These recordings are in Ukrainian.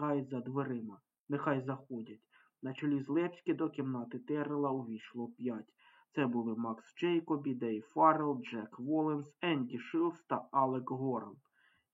чекають за дверима. Нехай заходять. На чолі з Лепські до кімнати Террела увійшло п'ять. Це були Макс Джейкобі, Дейв Фаррелл, Джек Волленс, Енді Шилс та Алек Горан.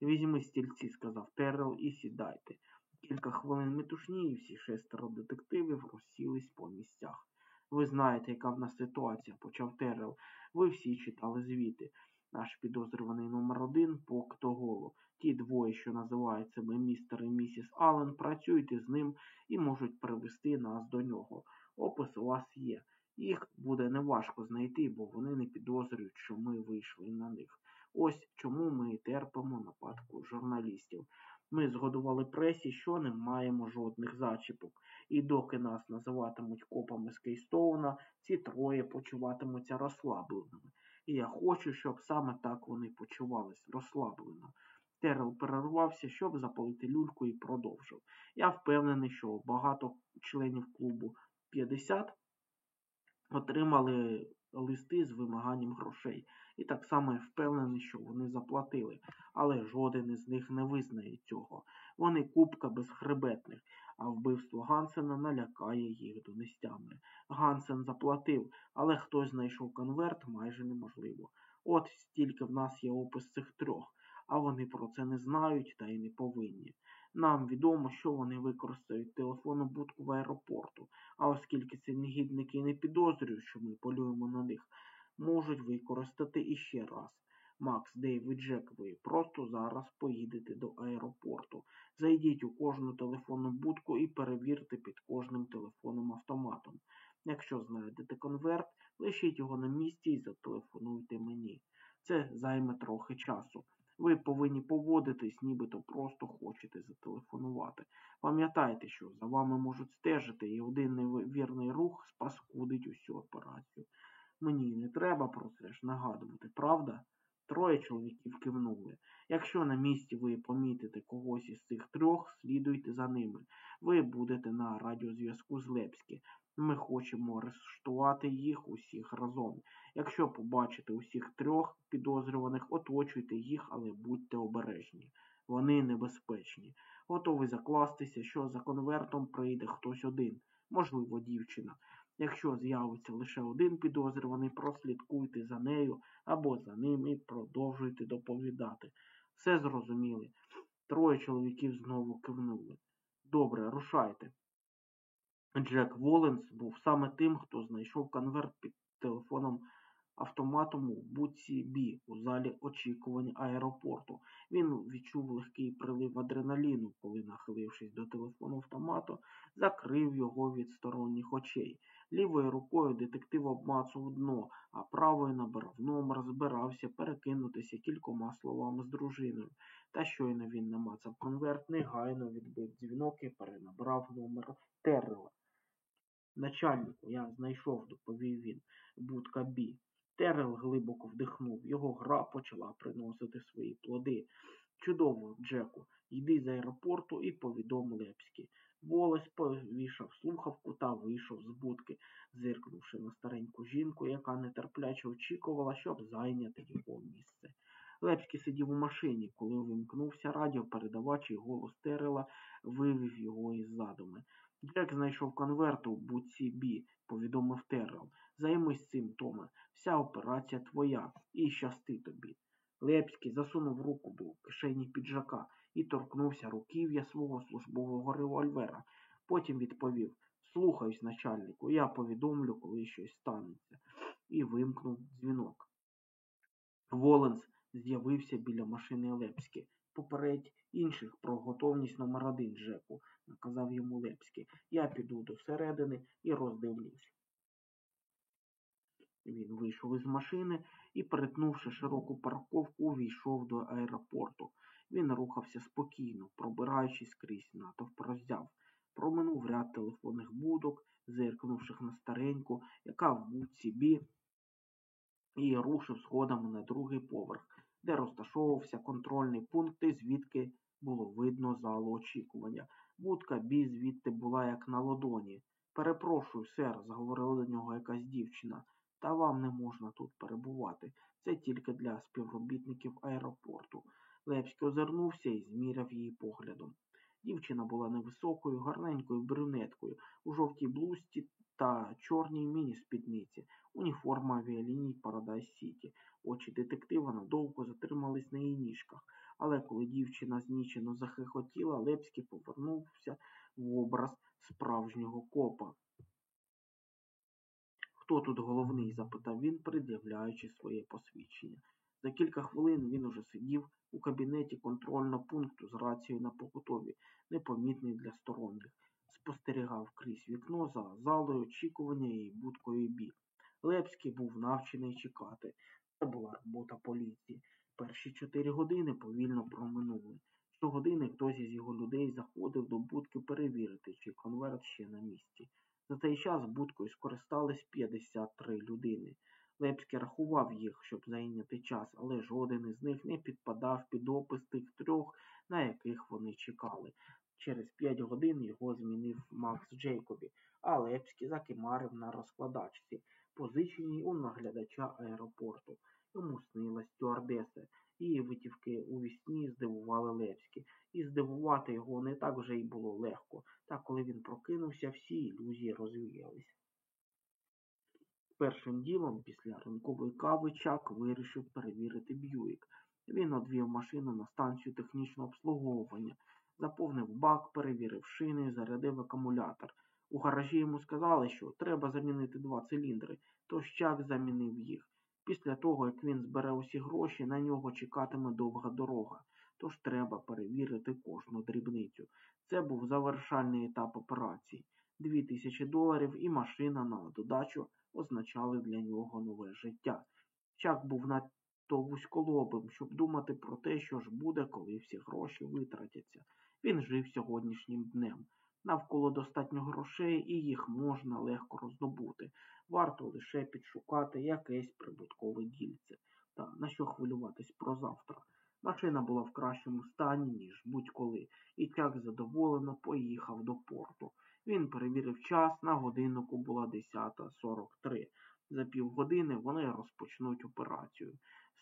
Візьми стільці, сказав Террел, і сідайте. Кілька хвилин метушні, і всі шестеро детективів розсілись по місцях. Ви знаєте, яка в нас ситуація, почав Террел. Ви всі читали звіти. Наш підозрюваний номер один Пок Тоголо. Ті двоє, що називають себе містер і місіс Аллен, працюють із ним і можуть привести нас до нього. Опис у вас є. Їх буде неважко знайти, бо вони не підозрюють, що ми вийшли на них. Ось чому ми терпимо нападку журналістів. Ми згодували пресі, що не маємо жодних зачіпок. І доки нас називатимуть копами з Кейстоуна, ці троє почуватимуться розслабленими. І я хочу, щоб саме так вони почувались розслаблено. Терел перервався, щоб запалити люльку і продовжив. Я впевнений, що багато членів клубу 50 отримали листи з вимаганням грошей. І так само я впевнений, що вони заплатили, але жоден із них не визнає цього. Вони купка безхребетних, а вбивство Гансена налякає їх до нестями. Гансен заплатив, але хтось знайшов конверт майже неможливо. От стільки в нас є опис цих трьох, а вони про це не знають та й не повинні. Нам відомо, що вони використають телефонну будку в аеропорту, а оскільки ці негідники не підозрюють, що ми полюємо на них, можуть використати іще раз. Макс, Дейв і Джек, ви просто зараз поїдете до аеропорту. Зайдіть у кожну телефонну будку і перевірте під кожним телефонним автоматом. Якщо знайдете конверт, лишіть його на місці і зателефонуйте мені. Це займе трохи часу. Ви повинні поводитись, нібито просто хочете зателефонувати. Пам'ятайте, що за вами можуть стежити, і один невірний рух спаскудить усю операцію. Мені не треба про це ж нагадувати, правда? Троє чоловіків кивнули. Якщо на місці ви помітите когось із цих трьох, слідуйте за ними. Ви будете на радіозв'язку з Лепські. Ми хочемо арештувати їх усіх разом. Якщо побачите усіх трьох підозрюваних, оточуйте їх, але будьте обережні. Вони небезпечні. Готовий закластися, що за конвертом прийде хтось один, можливо, дівчина. Якщо з'явиться лише один підозрюваний, прослідкуйте за нею або за ним і продовжуйте доповідати. Все зрозуміли. Троє чоловіків знову кивнули. Добре, рушайте. Джек Воленс був саме тим, хто знайшов конверт під телефоном автоматом у будці Бі у залі очікування аеропорту. Він відчув легкий прилив адреналіну, коли, нахилившись до телефону автомату, закрив його від сторонніх очей. Лівою рукою детектив обмацував дно, а правою набирав номер, збирався перекинутися кількома словами з дружиною. Та щойно він намацав конверт, негайно відбив дзвінок і перенабрав номер Террела. Начальнику, я знайшов, доповів він, будка Бі. Терел глибоко вдихнув. Його гра почала приносити свої плоди. Чудово, Джеку, йди з аеропорту і повідом Лепські. Волос повішав слухавку та вийшов з будки, зиркнувши на стареньку жінку, яка нетерпляче очікувала, щоб зайняти його місце. Лепський сидів у машині, коли увімкнувся радіопередавач і голос Терела вивів його із задуми. Джек знайшов конверт у будці Бі, повідомив Террел. Займись цим, Томе. Вся операція твоя і щасти тобі. Лепський засунув руку до кишені піджака і торкнувся руків'я свого службового револьвера. Потім відповів Слухаюсь, начальнику, я повідомлю, коли щось станеться, і вимкнув дзвінок. Воленс з'явився біля машини Лепські. Попередь інших про готовність номер один Джеку, наказав йому Лепський. Я піду до середини і роздивлюсь. Він вийшов із машини і, перетнувши широку парковку, увійшов до аеропорту. Він рухався спокійно, пробираючись крізь натовп роззяв. Проминув ряд телефонних будок, зиркнувших на стареньку, яка в будці бі, і рушив сходами на другий поверх, де розташовувався контрольний пункт, і звідки було видно залу очікування. Будка бі звідти була як на ладоні. Перепрошую, сер, заговорила до нього якась дівчина. Та вам не можна тут перебувати. Це тільки для співробітників аеропорту. Лепський озирнувся і зміряв її поглядом. Дівчина була невисокою, гарненькою брюнеткою, у жовтій блузці та чорній міні-спідниці, уніформа авіаліній Paradise City. Очі детектива надовго затримались на її ніжках, але коли дівчина знічено захихотіла, Лепський повернувся в образ справжнього копа. Хто тут головний? запитав він, пред'являючи своє посвідчення. За кілька хвилин він уже сидів у кабінеті контрольного пункту з рацією на поготові, непомітний для сторонніх, спостерігав крізь вікно за залою очікування і будкою бі. Лепський був навчений чекати. Це була робота поліції. Перші чотири години повільно проминули. Щогодини хтось із його людей заходив до будки перевірити, чи конверт ще на місці. За цей час будкою скористались 53 людини. Лепський рахував їх, щоб зайняти час, але жоден із них не підпадав під опис тих трьох, на яких вони чекали. Через п'ять годин його змінив Макс Джейкобі, а Лепський закимарив на розкладачці, позиченій у наглядача аеропорту. Йому снилась стюардеса. Її витівки у вісні здивували Лепські, і здивувати його не так вже й було легко, та коли він прокинувся, всі ілюзії розвіялись. Першим ділом після ранкової кави Чак вирішив перевірити Б'юік. Він одвів машину на станцію технічного обслуговування, заповнив бак, перевірив шини, зарядив акумулятор. У гаражі йому сказали, що треба замінити два циліндри, тож Чак замінив їх. Після того, як він збере усі гроші, на нього чекатиме довга дорога, тож треба перевірити кожну дрібницю. Це був завершальний етап операції. Дві тисячі доларів і машина на додачу означали для нього нове життя. Чак був надто вузьколобим, щоб думати про те, що ж буде, коли всі гроші витратяться. Він жив сьогоднішнім днем. Навколо достатньо грошей, і їх можна легко роздобути. Варто лише підшукати якесь прибуткове дільце. Та на що хвилюватись про завтра. Машина була в кращому стані, ніж будь-коли, і Чак задоволено поїхав до порту. Він перевірив час, на годиннику була 10.43. За півгодини вони розпочнуть операцію.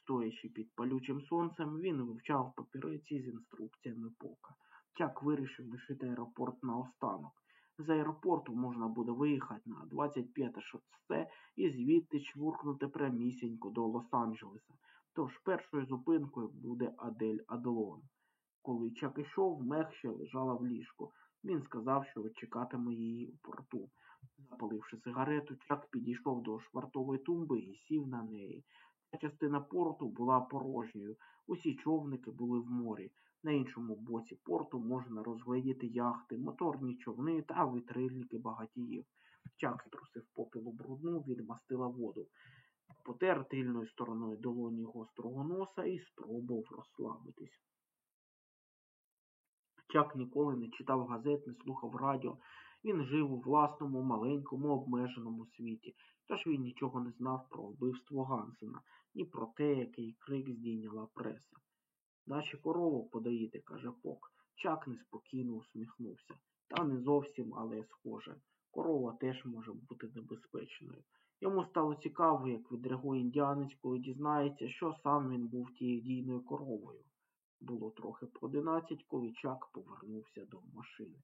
Стоячи під палючим сонцем, він вивчав папіреці з інструкціями пока. Чак вирішив лишити аеропорт наостанок. З аеропорту можна буде виїхати на 25 шосе і звідти чвуркнути прямісінько до Лос-Анджелеса. Тож першою зупинкою буде Адель Аделон. Коли Чак ішов, Мех ще лежала в ліжку. Він сказав, що чекатиме її у порту. Запаливши сигарету, Чак підійшов до швартової тумби і сів на неї. Ця частина порту була порожньою. Усі човники були в морі. На іншому боці порту можна розглядіти яхти, моторні човни та вітрильники багатіїв. Чак струсив попілу брудну, відмастила воду, потер тильною стороною долоні гострого носа і спробував розслабитись. Чак ніколи не читав газет, не слухав радіо. Він жив у власному маленькому обмеженому світі, тож він нічого не знав про вбивство Гансена, ні про те, який крик здійняла преса. Наші корову подаїти, каже Пок. Чак неспокійно усміхнувся. Та не зовсім, але схоже. Корова теж може бути небезпечною. Йому стало цікаво, як відреагує індіанець, коли дізнається, що сам він був тією дійною коровою. Було трохи по одинадцять, коли Чак повернувся до машини.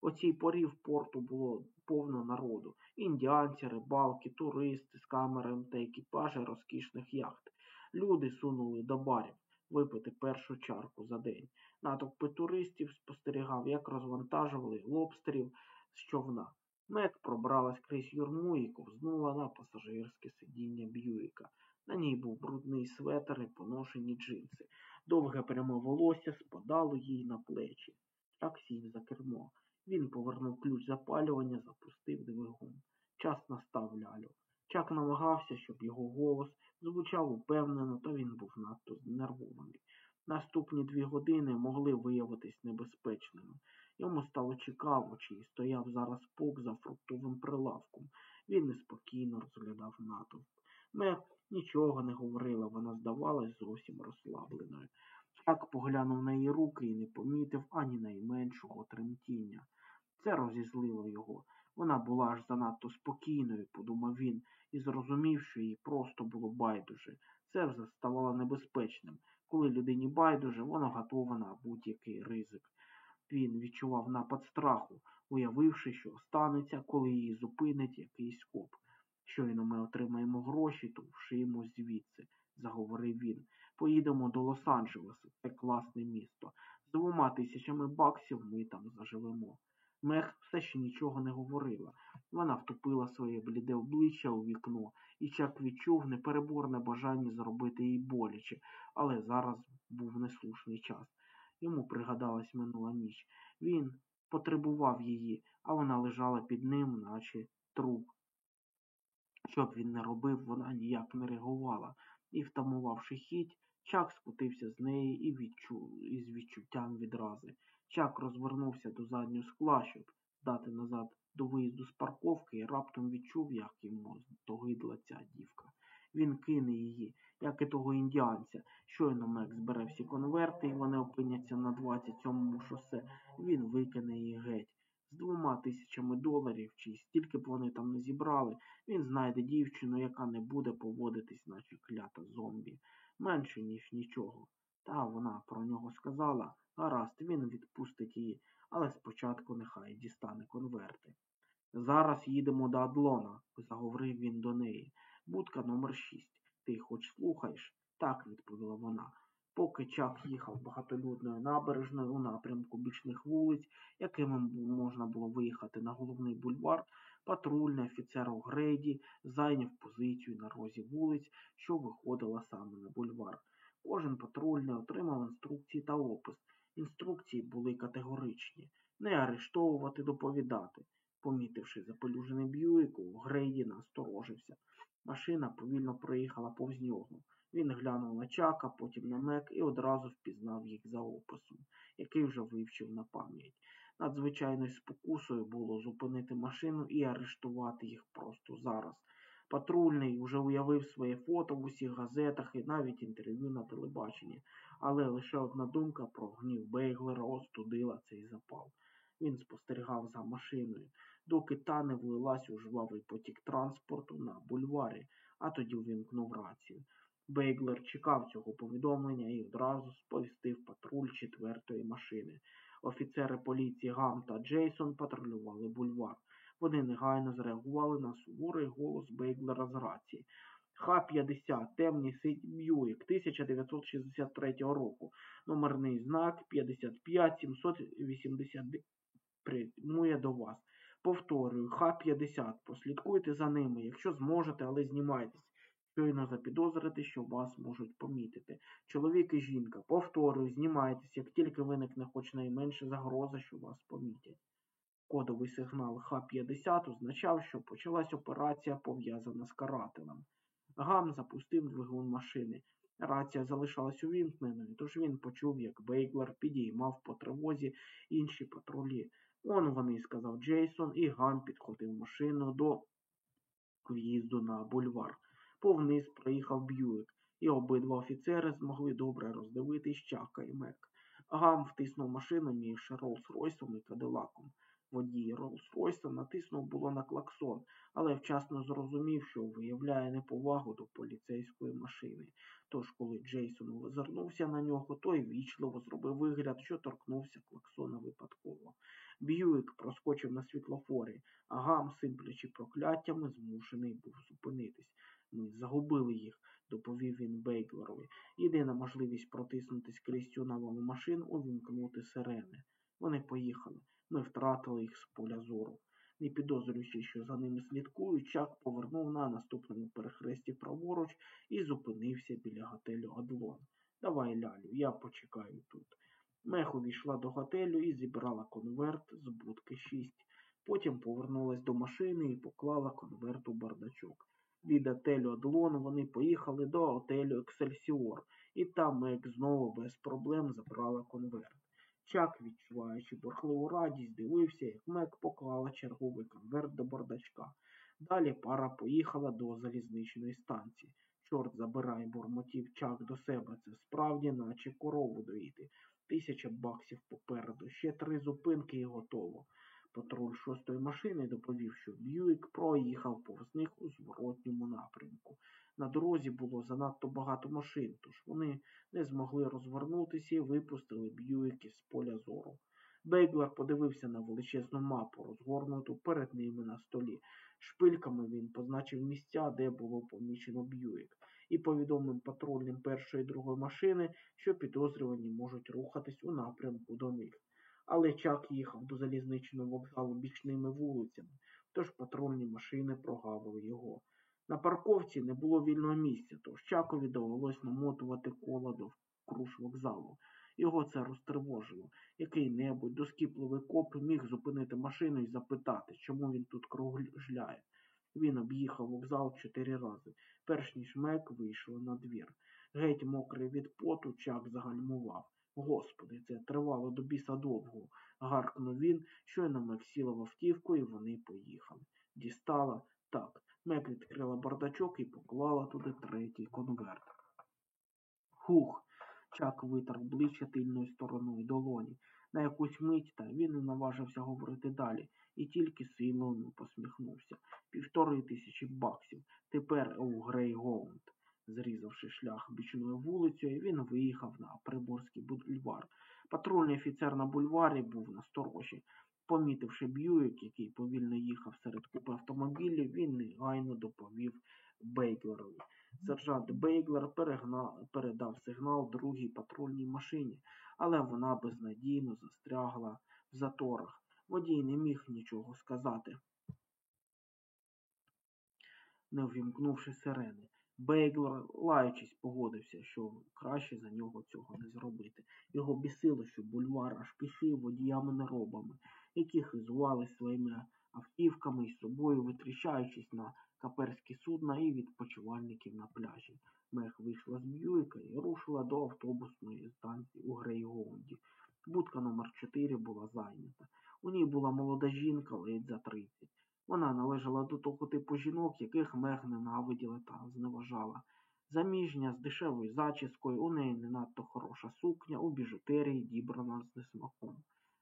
О цій порі в порту було повно народу. Індіанці, рибалки, туристи з камерами та екіпажі розкішних яхт. Люди сунули до барів випити першу чарку за день. Натовпи туристів спостерігав, як розвантажували лобстерів з човна. Мек пробралась крізь юрму і ковзнула на пасажирське сидіння Б'юїка. На ній був брудний светер і поношені джинси. Довге пряме волосся спадало їй на плечі. Чак сів за кермо. Він повернув ключ запалювання, запустив двигун. Час настав лялю. Чак намагався, щоб його голос звучав упевнено, та він був надто знервований. Наступні дві години могли виявитись небезпечними. Йому стало цікаво, чи стояв зараз пок за фруктовим прилавком. Він неспокійно розглядав натовп. Мек нічого не говорила, вона здавалась зовсім розслабленою. Чак поглянув на її руки і не помітив ані найменшого тремтіння. Це розізлило його. Вона була аж занадто спокійною, подумав він, і зрозумів, що їй просто було байдуже. Це вже ставало небезпечним. Коли людині байдуже, вона готова на будь-який ризик. Він відчував напад страху, уявивши, що станеться, коли її зупинить якийсь коп. Щойно ми отримаємо гроші, то вшиємось звідси, заговорив він. Поїдемо до Лос-Анджелеса, це класне місто. З двома тисячами баксів ми там заживемо. Мех все ще нічого не говорила. Вона втупила своє бліде обличчя у вікно, і Чак відчув непереборне бажання зробити їй боляче, але зараз був неслушний час. Йому пригадалась минула ніч. Він потребував її, а вона лежала під ним, наче труп. Що б він не робив, вона ніяк не реагувала, і, втамувавши хіть, Чак скотився з неї і відчув із відчуттям відрази. Чак розвернувся до заднього скла, щоб дати назад до виїзду з парковки, і раптом відчув, як йому догидла ця дівка. Він кине її, як і того індіанця. Щойно Мек збере всі конверти, і вони опиняться на 27-му шосе. Він викине її геть. З двома тисячами доларів, чи стільки б вони там не зібрали, він знайде дівчину, яка не буде поводитись, наче клята зомбі. Менше, ніж нічого. Та вона про нього сказала, гаразд, він відпустить її, але спочатку нехай дістане конверти. Зараз їдемо до Адлона, заговорив він до неї. Будка номер шість. Ти хоч слухаєш? Так, відповіла вона. Поки Чак їхав багатолюдною набережною у напрямку бічних вулиць, якими можна було виїхати на головний бульвар, патрульний офіцер у Грейді зайняв позицію на розі вулиць, що виходила саме на бульвар. Кожен патрульний отримав інструкції та опис. Інструкції були категоричні не арештовувати, доповідати. Помітивши запелюжений Б'юїку, Грейді насторожився. Машина повільно проїхала повз нього. Він глянув на чака, потім на мек і одразу впізнав їх за описом, який вже вивчив на пам'ять. Надзвичайною спокусою було зупинити машину і арештувати їх просто зараз. Патрульний уже уявив своє фото в усіх газетах і навіть інтерв'ю на телебаченні, але лише одна думка про гнів Бейглера остудила цей запал. Він спостерігав за машиною, доки та не влилась у жвавий потік транспорту на бульварі, а тоді увімкнув рацію. Бейглер чекав цього повідомлення і одразу сповістив патруль четвертої машини. Офіцери поліції Гам та Джейсон патрулювали бульвар. Вони негайно зреагували на суворий голос Бейглера з рації. Х-50, темний сить Б'юїк 1963 року. Номерний знак 55 789 прямує до вас. Повторюю, Х-50. Послідкуйте за ними, якщо зможете, але знімайтесь. Щойно запідозрите, що вас можуть помітити. Чоловік і жінка, повторюю, знімайтесь, як тільки виникне хоч найменша загроза, що вас помітять. Кодовий сигнал Х-50 означав, що почалась операція, пов'язана з карателем. Гам запустив двигун машини. Рація залишалась увімкненою, тож він почув, як Бейглер підіймав по тривозі інші патрулі. Он вони, сказав Джейсон, і Гам підводив машину до в'їзду на бульвар. Повниз проїхав Б'юік, і обидва офіцери змогли добре роздивитись Чака і Мег. Гам втиснув машину між Роллс-Ройсом і Кадилаком. Водій Роллс-Ройса натиснув було на клаксон, але вчасно зрозумів, що виявляє неповагу до поліцейської машини. Тож, коли Джейсон озирнувся на нього, той вічливо зробив вигляд, що торкнувся клаксона випадково. Б'юік проскочив на світлофорі, а гам, сиплячи прокляттями, змушений був зупинитись. Ми загубили їх, доповів він Бейглерові. Єдина можливість протиснутись крізь цю нову машину увімкнути сирени. Вони поїхали. Ми втратили їх з поля зору. Не підозрюючи, що за ними слідкують, Чак повернув на наступному перехресті праворуч і зупинився біля готелю Адлон. Давай, лялю, я почекаю тут. Мег увійшла до готелю і забрала конверт з будки 6. Потім повернулась до машини і поклала конверт у бардачок. Від готелю Адлон вони поїхали до готелю Ексельсіор, і там Мек знову без проблем забрала конверт. Чак, відчуваючи бурхливу радість, дивився, як Мек поклала черговий конверт до бардачка. Далі пара поїхала до залізничної станції. Чорт забирай, бурмотів Чак до себе. Це справді, наче корову доїти. Тисяча баксів попереду, ще три зупинки і готово. Патруль шостої машини доповів, що Б'юік проїхав повз них у зворотньому напрямку. На дорозі було занадто багато машин, тож вони не змогли розвернутися і випустили Б'юік із поля зору. Бейглер подивився на величезну мапу, розгорнуту перед ними на столі. Шпильками він позначив місця, де було помічено Б'юік, і повідомив патрульним першої і другої машини, що підозрювані можуть рухатись у напрямку до них. Але Чак їхав до залізничного вокзалу бічними вулицями, тож патрульні машини прогавили його. На парковці не було вільного місця, тож Чакові довелось намотувати коло довкруж вокзалу. Його це розтривожило. Який-небудь доскіпливий коп міг зупинити машину і запитати, чому він тут кружляє. Він об'їхав вокзал чотири рази, перш ніж Мек вийшла на двір. Геть мокрий від поту, Чак загальмував. Господи, це тривало до біса довго. Гаркнув він, щойно Мек сіла в автівку, і вони поїхали. Дістала так. Мек відкрила бардачок і поклала туди третій конверт. Хух. Чак витер обличчя тильною стороною долоні. На якусь мить та він не наважився говорити далі, і тільки силою посміхнувся. Півтори тисячі баксів. Тепер у Грейгоунд. Зрізавши шлях бічною вулицею, він виїхав на Приборський бульвар. Патрульний офіцер на бульварі був насторожі. Помітивши Б'юік, який повільно їхав серед купи автомобілів, він негайно доповів Бейглерові. Сержант Бейглер перегнав, передав сигнал другій патрульній машині, але вона безнадійно застрягла в заторах. Водій не міг нічого сказати, не ввімкнувши сирени. Бейглер, лаючись, погодився, що краще за нього цього не зробити. Його бісило, що бульвар аж кишив водіями-неробами, які хизували своїми автівками і собою, витріщаючись на каперські судна і відпочивальників на пляжі. Мех вийшла з Б'юйка і рушила до автобусної станції у Грейгоунді. Будка номер 4 була зайнята. У ній була молода жінка ледь за 30. Вона належала до того типу жінок, яких Мег ненавиділа та зневажала. Заміжня з дешевою зачіскою, у неї не надто хороша сукня, у біжутерії дібрана з несмаком.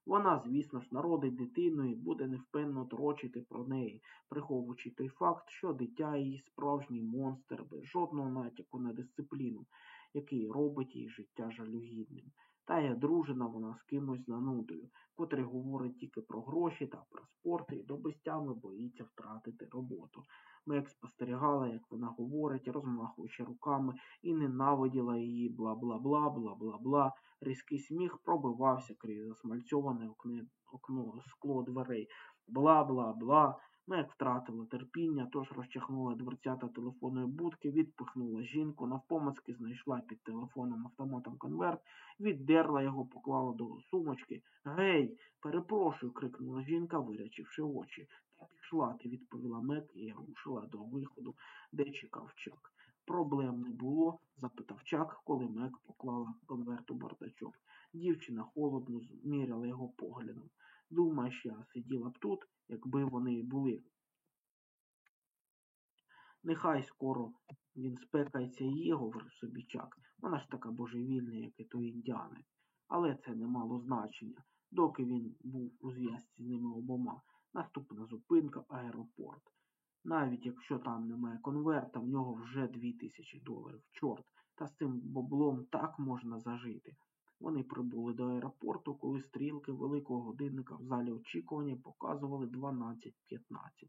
Вона, звісно ж, народить дитину і буде невпинно торочити про неї, приховуючи той факт, що дитя її справжній монстр без жодного натяку на дисципліну, який робить її життя жалюгідним. Та й дружина вона з кимось занудою, котрий говорить тільки про гроші та про спорт і до безтями боїться втратити роботу. Мек спостерігала, як вона говорить, розмахуючи руками, і ненавиділа її бла-бла-бла, бла-бла-бла. Різкий сміх пробивався крізь засмальцьоване окне, окно скло дверей. Бла-бла-бла. Мек втратила терпіння, тож розчахнула дверцята телефонної будки, відпихнула жінку, навпомацьки знайшла під телефоном автоматом конверт, віддерла його, поклала до сумочки. Гей, перепрошую, крикнула жінка, вирячивши очі. Та пішла, ти відповіла Мек і я рушила до виходу, де чекав Чак. Проблем не було? запитав Чак, коли Мек поклала конверт у бардачок. Дівчина холодно зміряла його поглядом. Думаєш, я сиділа б тут, якби вони були. Нехай скоро він спекається є, говорив собі Чак. Вона ж така божевільна, як і той індіанець. Але це не мало значення, доки він був у зв'язці з ними обома. Наступна зупинка аеропорт. Навіть якщо там немає конверта, в нього вже дві тисячі доларів. Чорт, та з цим боблом так можна зажити. Вони прибули до аеропорту, коли стрілки великого годинника в залі очікування показували 12.15.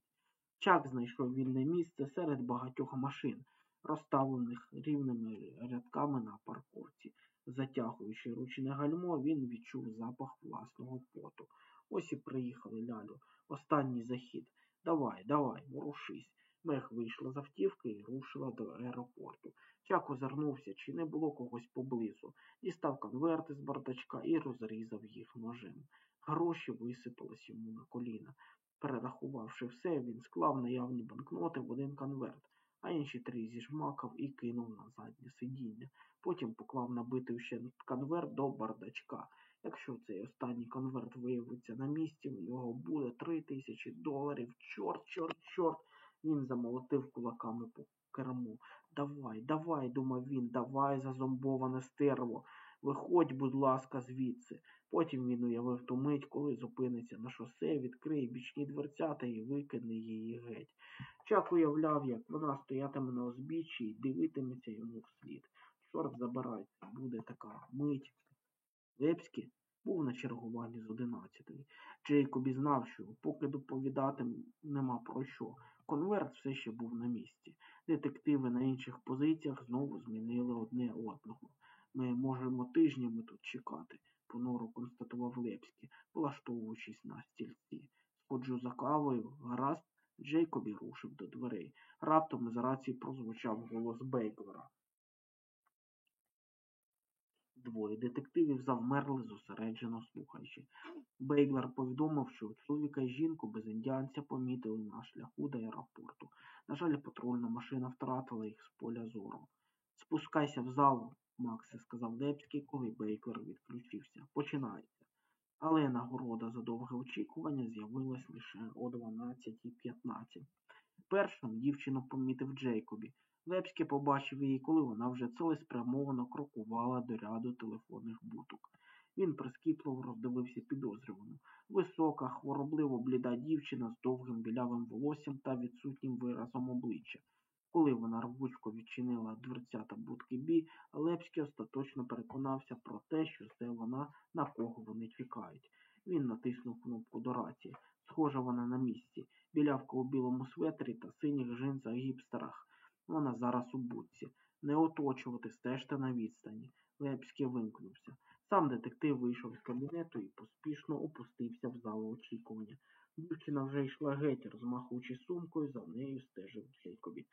Чак знайшов вільне місце серед багатьох машин, розставлених рівними рядками на парковці. Затягуючи ручне гальмо, він відчув запах власного поту. Ось і приїхали лялю. Останній захід. Давай, давай, ворушись. Мех вийшла з автівки і рушила до аеропорту. Чак озирнувся, чи не було когось поблизу, дістав конверти з бардачка і розрізав їх ножем. Гроші висипались йому на коліна. Перерахувавши все, він склав наявні банкноти в один конверт, а інші три зіжмакав і кинув на заднє сидіння. Потім поклав набитий ще конверт до бардачка. Якщо цей останній конверт виявиться на місці, в нього буде три тисячі доларів. Чорт, чорт, чорт. Він замолотив кулаками по керму. Давай, давай, думав він, давай, зазомбоване стерво. Виходь, будь ласка, звідси. Потім він уявив ту мить, коли зупиниться на шосе, відкриє бічні дверцята і викине її геть. Чак уявляв, як вона стоятиме на узбіччі і дивитиметься йому вслід. Чорт забирай, буде така мить. Вепські був на чергуванні з одинадцятої. Джейкобі знав, що поки доповідати нема про що. Конверт все ще був на місці. Детективи на інших позиціях знову змінили одне одного. Ми можемо тижнями тут чекати, понуро констатував Лепський, влаштовуючись на стільці. Сходжу за кавою, гаразд, Джейкобі рушив до дверей. Раптом із рації прозвучав голос Бейглера. Двоє детективів завмерли, зосереджено слухаючи. Бейглер повідомив, що чоловіка і жінку без індіанця помітили на шляху до аеропорту. На жаль, патрульна машина втратила їх з поля зору. Спускайся в залу, Максе, сказав Лепський, коли Бейклер відключився. Починається. Але нагорода за довге очікування з'явилась лише о 12.15. Першим дівчину помітив Джейкобі. Лепський побачив її, коли вона вже цілеспрямовано крокувала до ряду телефонних будок. Він прискіпливо роздивився підозрювану. Висока, хворобливо бліда дівчина з довгим білявим волоссям та відсутнім виразом обличчя. Коли вона рвучко відчинила дверцята будки Бі, Лепський остаточно переконався про те, що це вона, на кого вони чекають. Він натиснув кнопку до рації. Схожа вона на місці. Білявка у білому светрі та синіх джинсах гіпстерах. Вона зараз у будці. Не оточувати, стежте на відстані. Лепський вимкнувся. Сам детектив вийшов з кабінету і поспішно опустився в залу очікування. Дівчина вже йшла геть, розмахуючи сумкою, за нею стежив Джейкобі.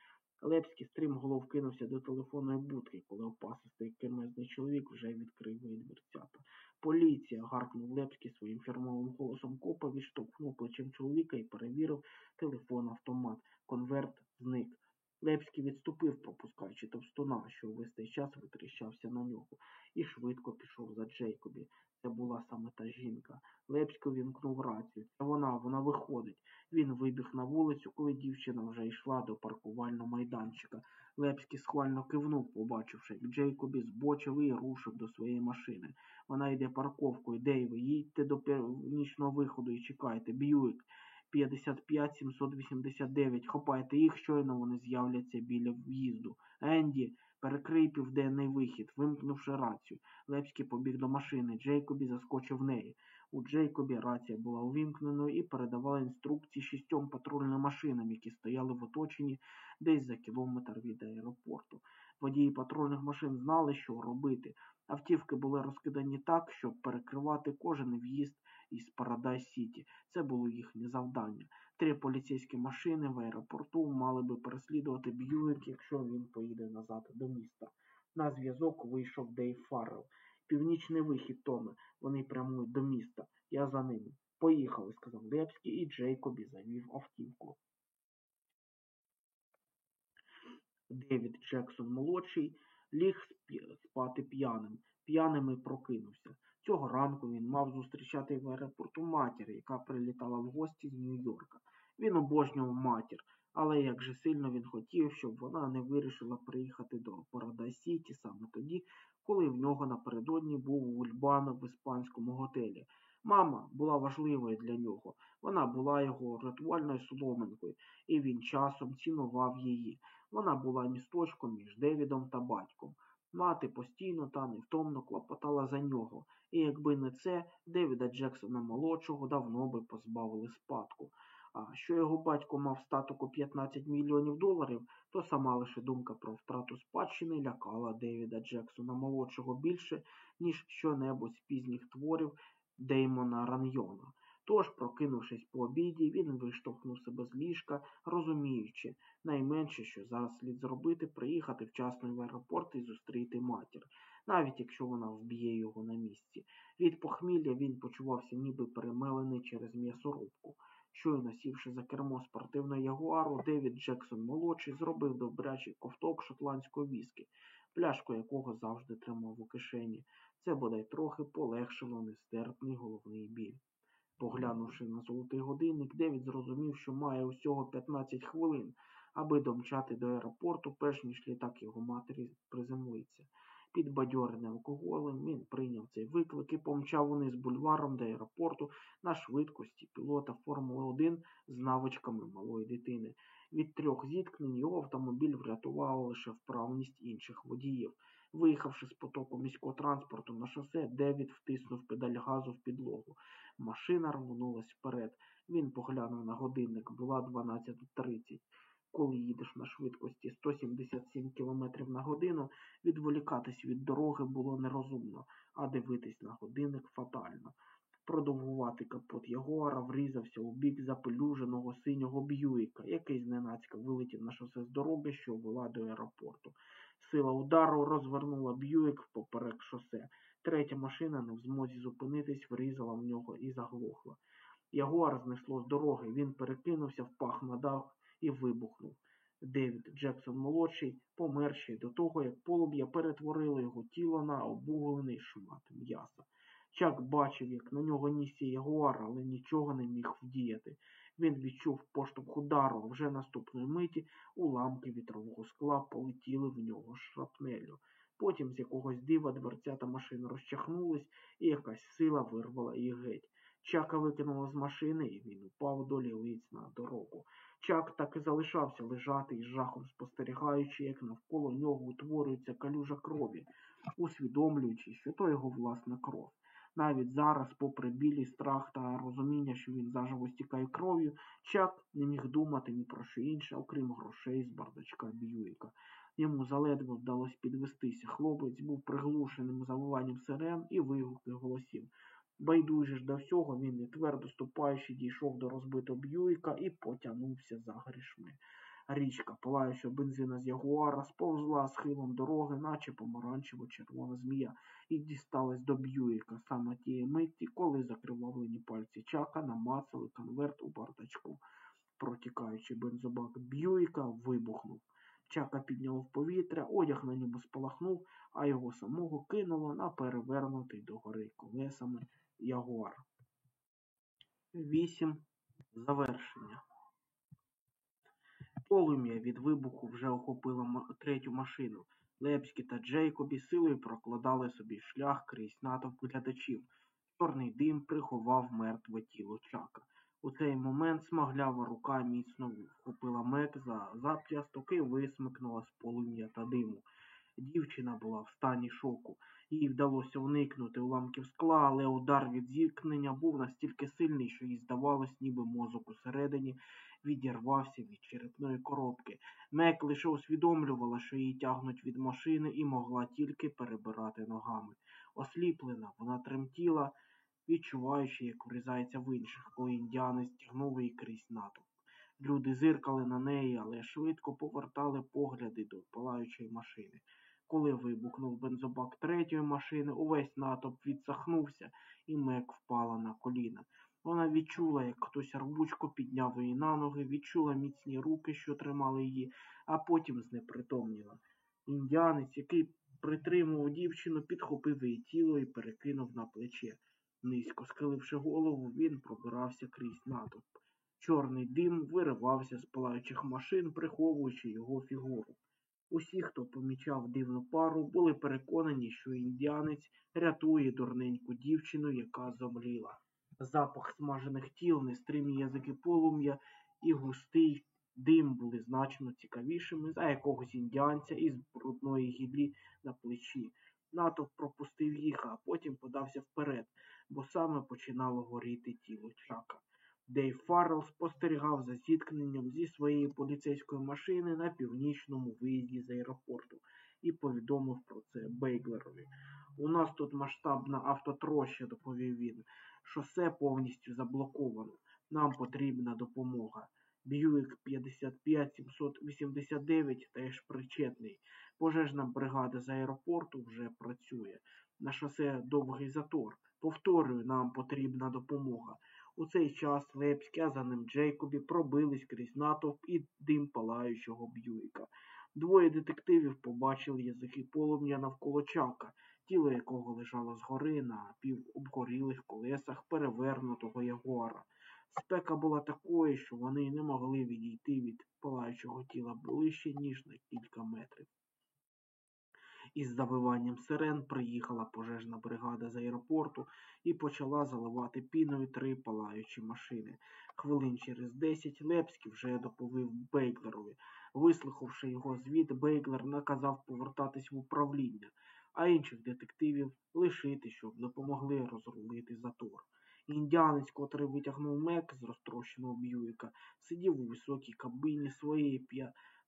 Лепський стрімголов кинувся до телефонної будки, коли опасистий кремезний чоловік вже відкрив її дверцята. Поліція, гаркнув Лепський своїм фірмовим голосом копа, відштовхнув плечем чоловіка і перевірив телефон автомат. Конверт зник. Лепський відступив, пропускаючи товстуна, що увесь цей час витріщався на нього, і швидко пішов за Джейкобі. Це була саме та жінка. Лепський вімкнув рацію. Це вона, вона виходить. Він вибіг на вулицю, коли дівчина вже йшла до паркувального майданчика. Лепський схвально кивнув, побачивши, як Джейкобі збочив і рушив до своєї машини. Вона йде парковкою. Дейві, їдьте до північного виходу і чекайте. Б'юік. 55 789. Хопайте їх, щойно вони з'являться біля в'їзду. Енді, перекрий південний вихід, вимкнувши рацію. Лепський побіг до машини. Джейкобі заскочив в неї. У Джейкобі рація була увімкненою і передавала інструкції шістьом патрульним машинам, які стояли в оточенні десь за кілометр від аеропорту. Водії патрульних машин знали, що робити. Автівки були розкидані так, щоб перекривати кожен в'їзд із Парадайз Сіті. Це було їхнє завдання. Три поліцейські машини в аеропорту мали би переслідувати Б'юік, якщо він поїде назад до міста. На зв'язок вийшов Дейв Фаррел. Північний вихід, Томе. Вони прямують до міста. Я за ними. Поїхали, сказав Лепський, і Джейкобі завів автівку. Девід Джексон молодший ліг спати п'яним. П'яним і прокинувся. Цього ранку він мав зустрічати в аеропорту матір, яка прилітала в гості з Нью-Йорка. Він обожнював матір, але як же сильно він хотів, щоб вона не вирішила приїхати до Парадайз Сіті саме тоді, коли в нього напередодні був вульбан в іспанському готелі. Мама була важливою для нього. Вона була його рятувальною соломинкою, і він часом цінував її. Вона була місточком між Девідом та батьком. Мати постійно та невтомно клопотала за нього, і якби не це, Девіда Джексона молодшого давно би позбавили спадку. А що його батько мав статок у 15 мільйонів доларів, то сама лише думка про втрату спадщини лякала Девіда Джексона молодшого більше, ніж що-небудь з пізніх творів Деймона Раньйона. Тож, прокинувшись по обіді, він виштовхнув себе з ліжка, розуміючи, найменше, що зараз слід зробити, приїхати вчасно в аеропорт і зустріти матір, навіть якщо вона вб'є його на місці. Від похмілля він почувався ніби перемелений через м'ясорубку. Щойно сівши за кермо спортивного ягуару, Девід Джексон молодший зробив добрячий ковток шотландської віскі, пляшку якого завжди тримав у кишені. Це бодай трохи полегшило нестерпний головний біль. Поглянувши на золотий годинник, Девід зрозумів, що має усього 15 хвилин, аби домчати до аеропорту, перш ніж літак його матері приземлиться. Підбадьорений алкоголем, він прийняв цей виклик і помчав униз бульваром до аеропорту на швидкості пілота Формули 1 з навичками малої дитини. Від трьох зіткнень його автомобіль врятувала лише вправність інших водіїв. Виїхавши з потоку міського транспорту на шосе, Девід втиснув педаль газу в підлогу. Машина рвонулась вперед. Він поглянув на годинник. Була 12.30. Коли їдеш на швидкості 177 км на годину, відволікатись від дороги було нерозумно, а дивитись на годинник фатально. Продовгуватий капот Ягуара врізався у бік запелюженого синього б'юїка, який зненацька вилетів на шосе з дороги, що вела до аеропорту. Сила удару розвернула б'юїк впоперек шосе. Третя машина, не в змозі зупинитись, врізала в нього і заглохла. Ягуар знесло з дороги, він перекинувся, впах на дах і вибухнув. Девід Джексон молодший помер ще до того, як полум'я перетворило його тіло на обуглений шмат м'яса. Чак бачив, як на нього нісся ягуар, але нічого не міг вдіяти. Він відчув поштовх удару, вже наступної миті уламки вітрового скла полетіли в нього шрапнелю. Потім з якогось дива дверцята машини розчахнулись, і якась сила вирвала їх геть. Чака викинуло з машини, і він упав до лілиць на дорогу. Чак так і залишався лежати із жахом спостерігаючи, як навколо нього утворюється калюжа крові, усвідомлюючи, що то його власна кров. Навіть зараз, попри білі страх та розуміння, що він заживо стікає кров'ю, Чак не міг думати ні про що інше, окрім грошей з бардачка Б'юїка. Йому заледве вдалося підвестися. Хлопець був приглушеним завиванням сирен і вигуки голосів. Байдуже ж до всього, він, не твердо ступаючи, дійшов до розбитого Б'юїка і потягнувся за грішми. Річка, палаюча бензина з ягуара, сповзла схилом дороги, наче помаранчево-червона змія, і дісталась до Б'юїка саме тієї миті, коли закривавлені пальці чака намацали конверт у бардачку. Протікаючи бензобак Б'юїка, вибухнув. Чака підняв в повітря, одяг на ньому спалахнув, а його самого кинуло на перевернутий догори колесами ягуар. 8. Завершення. Полум'я від вибуху вже охопило третю машину. Лепські та Джейкобі силою прокладали собі шлях крізь натовп глядачів. Чорний дим приховав мертве тіло чака. У цей момент смаглява рука міцно вхопила мек за зап'ясток і висмикнула з полум'я та диму. Дівчина була в стані шоку. Їй вдалося уникнути уламків скла, але удар від зіткнення був настільки сильний, що їй здавалось, ніби мозок усередині відірвався від черепної коробки. Мек лише усвідомлювала, що її тягнуть від машини і могла тільки перебирати ногами. Осліплена, вона тремтіла, відчуваючи, як врізається в інших, коли індіанець тягнув її крізь натовп. Люди зиркали на неї, але швидко повертали погляди до палаючої машини. Коли вибухнув бензобак третьої машини, увесь натовп відсахнувся, і Мек впала на коліна. Вона відчула, як хтось рвучко підняв її на ноги, відчула міцні руки, що тримали її, а потім знепритомніла. Індіанець, який притримував дівчину, підхопив її тіло і перекинув на плече. Низько схиливши голову, він пробирався крізь натовп. Чорний дим виривався з палаючих машин, приховуючи його фігуру. Усі, хто помічав дивну пару, були переконані, що індіанець рятує дурненьку дівчину, яка зомліла. Запах смажених тіл, нестримні язики полум'я і густий дим були значно цікавішими за якогось індіанця із брудної гідлі на плечі. Натовп пропустив їх, а потім подався вперед, бо саме починало горіти тіло чака. Дейв Фаррелл спостерігав за зіткненням зі своєї поліцейської машини на північному виїзді з аеропорту і повідомив про це Бейглерові. У нас тут масштабна автотроща, доповів він. Шосе повністю заблоковано. Нам потрібна допомога. Б'юік 55789 теж причетний. Пожежна бригада з аеропорту вже працює. На шосе довгий затор. Повторюю, нам потрібна допомога. У цей час Лепський, а за ним Джейкобі пробились крізь натовп і дим палаючого Б'юїка. Двоє детективів побачили язики полум'я навколо чака, тіло якого лежало згори на півобгорілих колесах перевернутого ягуара. Спека була такою, що вони не могли відійти від палаючого тіла ближче, ніж на кілька метрів. Із завиванням сирен приїхала пожежна бригада з аеропорту і почала заливати піною три палаючі машини. Хвилин через десять Лепський вже доповів Бейклерові. Вислухавши його звіт, Бейглер наказав повертатись в управління, а інших детективів лишити, щоб допомогли розрулити затор. Індіанець, котрий витягнув мек з розтрощеного Б'юїка, сидів у високій кабині своєї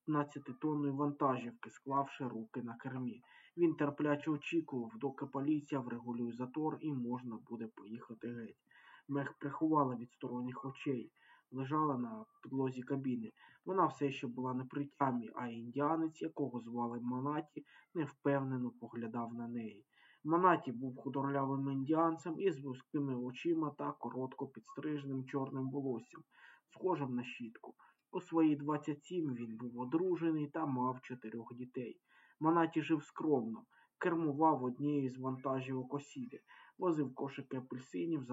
15-тонної вантажівки, склавши руки на кермі. Він терпляче очікував, доки поліція врегулює затор і можна буде поїхати геть. Мех приховала від сторонніх очей, лежала на підлозі кабіни. Вона все ще була не при тямі, а індіанець, якого звали Манаті, невпевнено поглядав на неї. Манаті був худорлявим індіанцем із вузькими очима та коротко підстриженим чорним волоссям, схожим на щітку. У свої 27 він був одружений та мав чотирьох дітей. Манаті жив скромно, кермував однією з вантажівок осіди, возив кошики апельсинів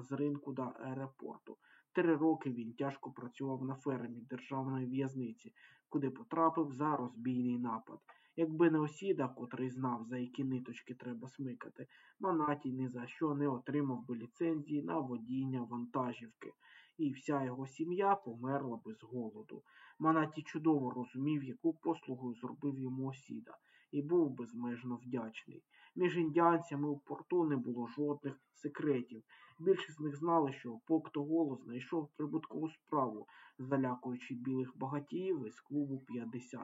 з, ринку до аеропорту. Три роки він тяжко працював на фермі державної в'язниці, куди потрапив за розбійний напад. Якби не осіда, котрий знав, за які ниточки треба смикати, Манатій ні за що не отримав би ліцензії на водіння вантажівки, і вся його сім'я померла би з голоду. Манаті чудово розумів, яку послугу зробив йому осіда, і був безмежно вдячний. Між індіанцями у порту не було жодних секретів. Більшість з них знали, що Поктоголо знайшов прибуткову справу, залякуючи білих багатіїв із клубу 50.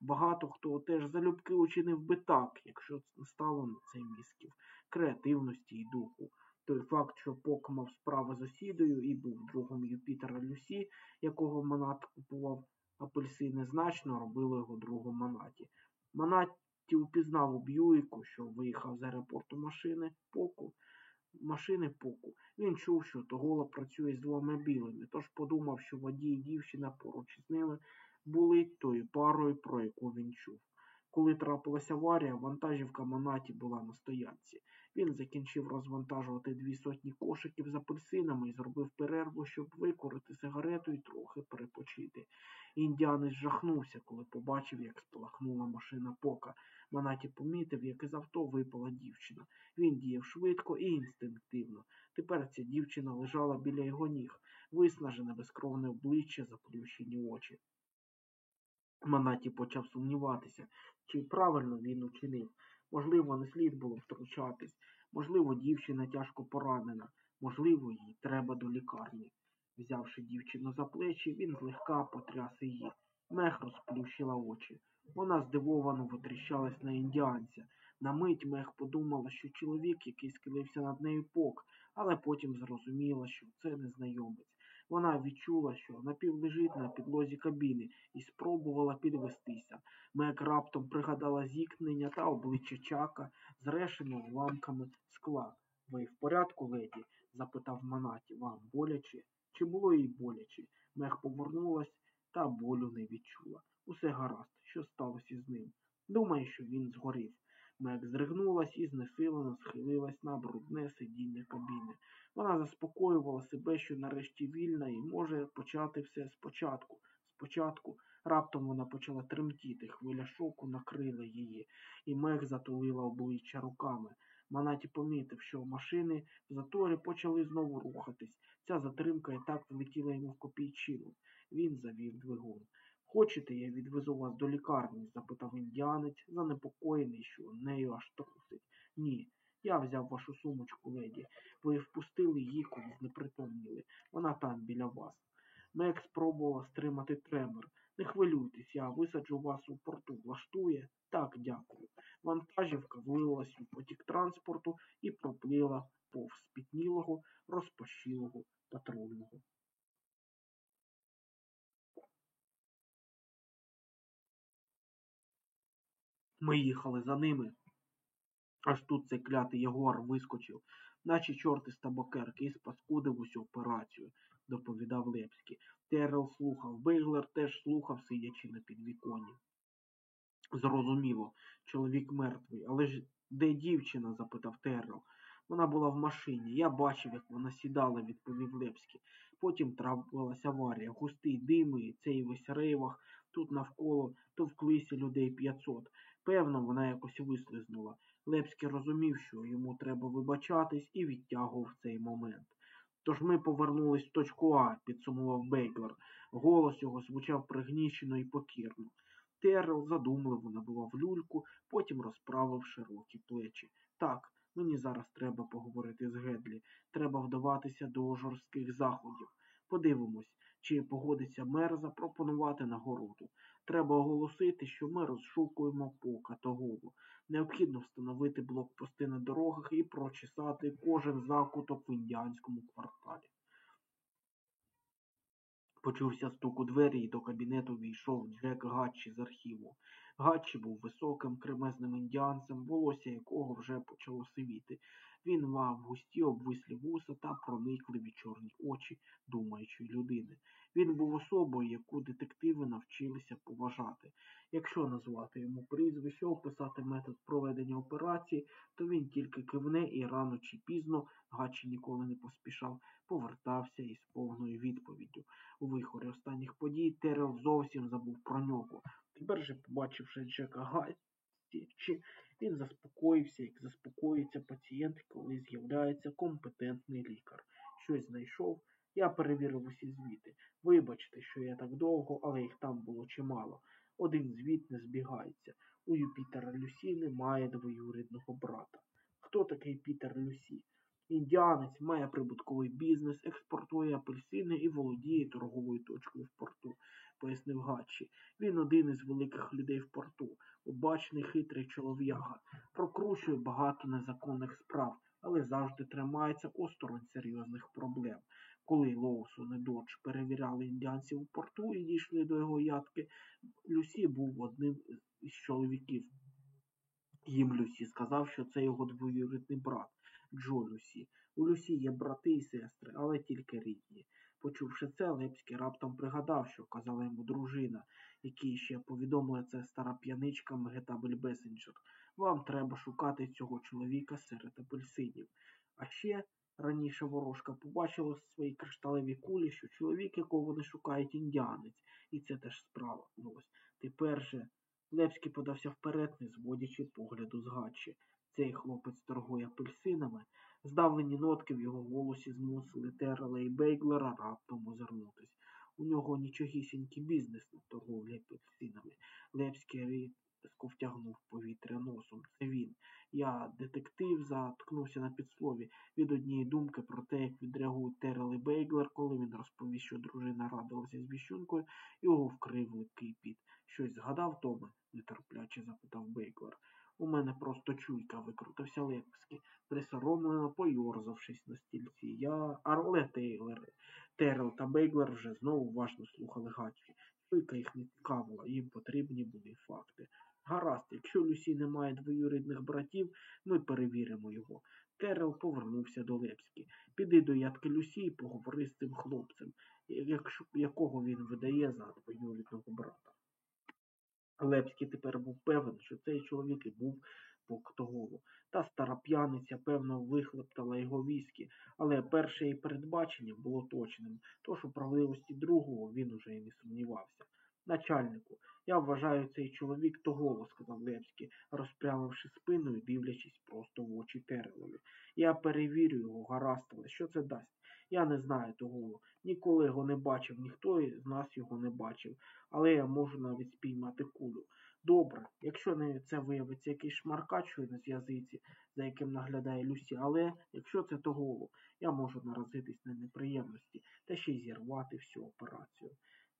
Багато хто теж залюбки учинив би так, якщо стало на це мізків, креативності і духу. Той факт, що Пок мав справи з осідою і був другом Юпітера Люсі, якого Манат купував апельсини, значно робило його другом Манаті. Манаті упізнав у Б'юїку, що виїхав з аеропорту машини Поку. Машини Поку. Він чув, що Тогола працює з двома білими, тож подумав, що водій і дівчина поруч із ними були тою парою, про яку він чув. Коли трапилася аварія, вантажівка Манаті була на стоянці. Він закінчив розвантажувати дві сотні кошиків з апельсинами і зробив перерву, щоб викурити сигарету і трохи перепочити. Індіанець жахнувся, коли побачив, як спалахнула машина пока. Манаті помітив, як із авто випала дівчина. Він діяв швидко і інстинктивно. Тепер ця дівчина лежала біля його ніг, виснажене безкровне обличчя, заплющені очі. Манаті почав сумніватися, чи правильно він учинив. Можливо, не слід було втручатись, можливо, дівчина тяжко поранена, можливо, їй треба до лікарні. Взявши дівчину за плечі, він злегка потряс її. Мех розплющила очі. Вона здивовано витріщалась на індіанця. На мить Мех подумала, що чоловік, який схилився над нею пок, але потім зрозуміла, що це незнайомець. Вона відчула, що напівлежить на підлозі кабіни і спробувала підвестися. Мек раптом пригадала зіткнення та обличчя Чака з уламками скла. Ви в порядку, леді? запитав Манаті. Вам боляче? Чи було їй боляче? Мех повернулась та болю не відчула. Усе гаразд, що сталося з ним. Думаю, що він згорів. Мек зригнулась і знесилено схилилась на брудне сидіння кабіни. Вона заспокоювала себе, що нарешті вільна і може почати все спочатку. Спочатку раптом вона почала тремтіти, хвиля шоку накрила її, і мех затулила обличчя руками. Манаті помітив, що машини в заторі почали знову рухатись. Ця затримка і так влетіла йому в копійчину. Він завів двигун. Хочете, я відвезу вас до лікарні? запитав індіанець, занепокоєний, що нею аж трусить. Ні. Я взяв вашу сумочку, леді. Ви впустили її, коли знепритомніли. Вона там біля вас. Мек спробувала стримати тремор. Не хвилюйтесь, я висаджу вас у порту. Влаштує? Так, дякую. Вантажівка влилась у потік транспорту і проплила повз спітнілого, розпашілого патрульного. Ми їхали за ними. Аж тут цей клятий Ягуар вискочив, наче чорт із табакерки, і спаскудив усю операцію, доповідав Лепський. Террел слухав. Бейглер теж слухав, сидячи на підвіконні. Зрозуміло, чоловік мертвий. Але ж де дівчина? запитав Террел. Вона була в машині. Я бачив, як вона сідала, відповів Лепський. Потім трапилася аварія. Густий дим і цей весь рейвах. Тут навколо товклися людей 500. Певно, вона якось вислизнула. Лепський розумів, що йому треба вибачатись, і відтягував цей момент. Тож ми повернулись в точку А, підсумував Бейглер. Голос його звучав пригнічено і покірно. Террел задумливо набивав люльку, потім розправив широкі плечі. Так, мені зараз треба поговорити з Гедлі. Треба вдаватися до жорстких заходів. Подивимось, чи погодиться мер запропонувати нагороду. Треба оголосити, що ми розшукуємо по Катагову. Необхідно встановити блокпости на дорогах і прочесати кожен закуток в індіанському кварталі. Почувся стук у двері, і до кабінету війшов Джек Гатчі з архіву. Гатчі був високим, кремезним індіанцем, волосся якого вже почало сивіти. Він мав густі обвислі вуса та проникливі чорні очі думаючої людини. Він був особою, яку детективи навчилися поважати. Якщо назвати йому прізвище, описати метод проведення операції, то він тільки кивне і рано чи пізно, Гатчі ніколи не поспішав, повертався із повною відповіддю. У вихорі останніх подій Терел зовсім забув про нього. Тепер же, побачивши Джека Гатчі, він заспокоївся, як заспокоїться пацієнт, коли з'являється компетентний лікар. Щось знайшов. Я перевірив усі звіти. Вибачте, що я так довго, але їх там було чимало. Один звіт не збігається. У Юпітера Люсі немає двоюрідного брата. Хто такий Пітер Люсі? Індіанець має прибутковий бізнес, експортує апельсини і володіє торговою точкою в порту, пояснив Гатчі. Він один із великих людей в порту, обачний хитрий чолов'яга, прокручує багато незаконних справ, але завжди тримається осторонь серйозних проблем. Коли Лоусон і Додж перевіряли індіанців у порту і дійшли до його ядки, Люсі був одним із чоловіків. Їм Люсі сказав, що це його двоюрідний брат Джо Люсі. У Люсі є брати і сестри, але тільки рідні. Почувши це, Лепський раптом пригадав, що казала йому дружина, якій ще повідомила це стара п'яничка Мегетабель Бесенджер. Вам треба шукати цього чоловіка серед апельсинів. А ще раніше ворожка побачила в своїй кришталевій кулі, що чоловік, якого вони шукають, індіанець, і це теж справа. Ну, ось тепер же Лепський подався вперед, не зводячи погляду з гачі. Цей хлопець торгує апельсинами. Здавлені нотки в його голосі змусили Террела і Бейглера раптом озирнутись. У нього нічогісінький бізнес на торговлі апельсинами. Лепський різко втягнув повітря носом. Це він. Я, детектив, заткнувся на підслові від однієї думки про те, як відреагують Террел і Бейглер, коли він розповів, що дружина радилася з віщункою, його вкрив липкий піт. Щось згадав Томе? нетерпляче запитав Бейглер. У мене просто чуйка, викрутився Лепський, присоромлено пойорзавшись на стільці. Я Арле Тейлери. Терел та Бейглер вже знову уважно слухали Гатчі. Чуйка їх не цікавила, їм потрібні були факти. Гаразд, якщо Люсі не має двоюрідних братів, ми перевіримо його. Терел повернувся до Лепськи. Піди до ядки Люсі і поговори з цим хлопцем, якого він видає за двоюрідного брата. Лепський тепер був певен, що цей чоловік і був Поктоголу. Та стара п'яниця, певно, вихлептала його віскі, але перше її передбачення було точним, тож у правливості другого він уже і не сумнівався. Начальнику, я вважаю цей чоловік того, сказав Лепський, розпрямивши спину і дивлячись просто в очі Терелові. Я перевірю його, гаразд, але що це дасть? Я не знаю того. Ніколи його не бачив, ніхто з нас його не бачив, але я можу навіть спіймати кулю. Добре, якщо не це виявиться якийсь шмаркач з язиці, за яким наглядає Люсі, але якщо це того, я можу наразитись на неприємності та ще й зірвати всю операцію.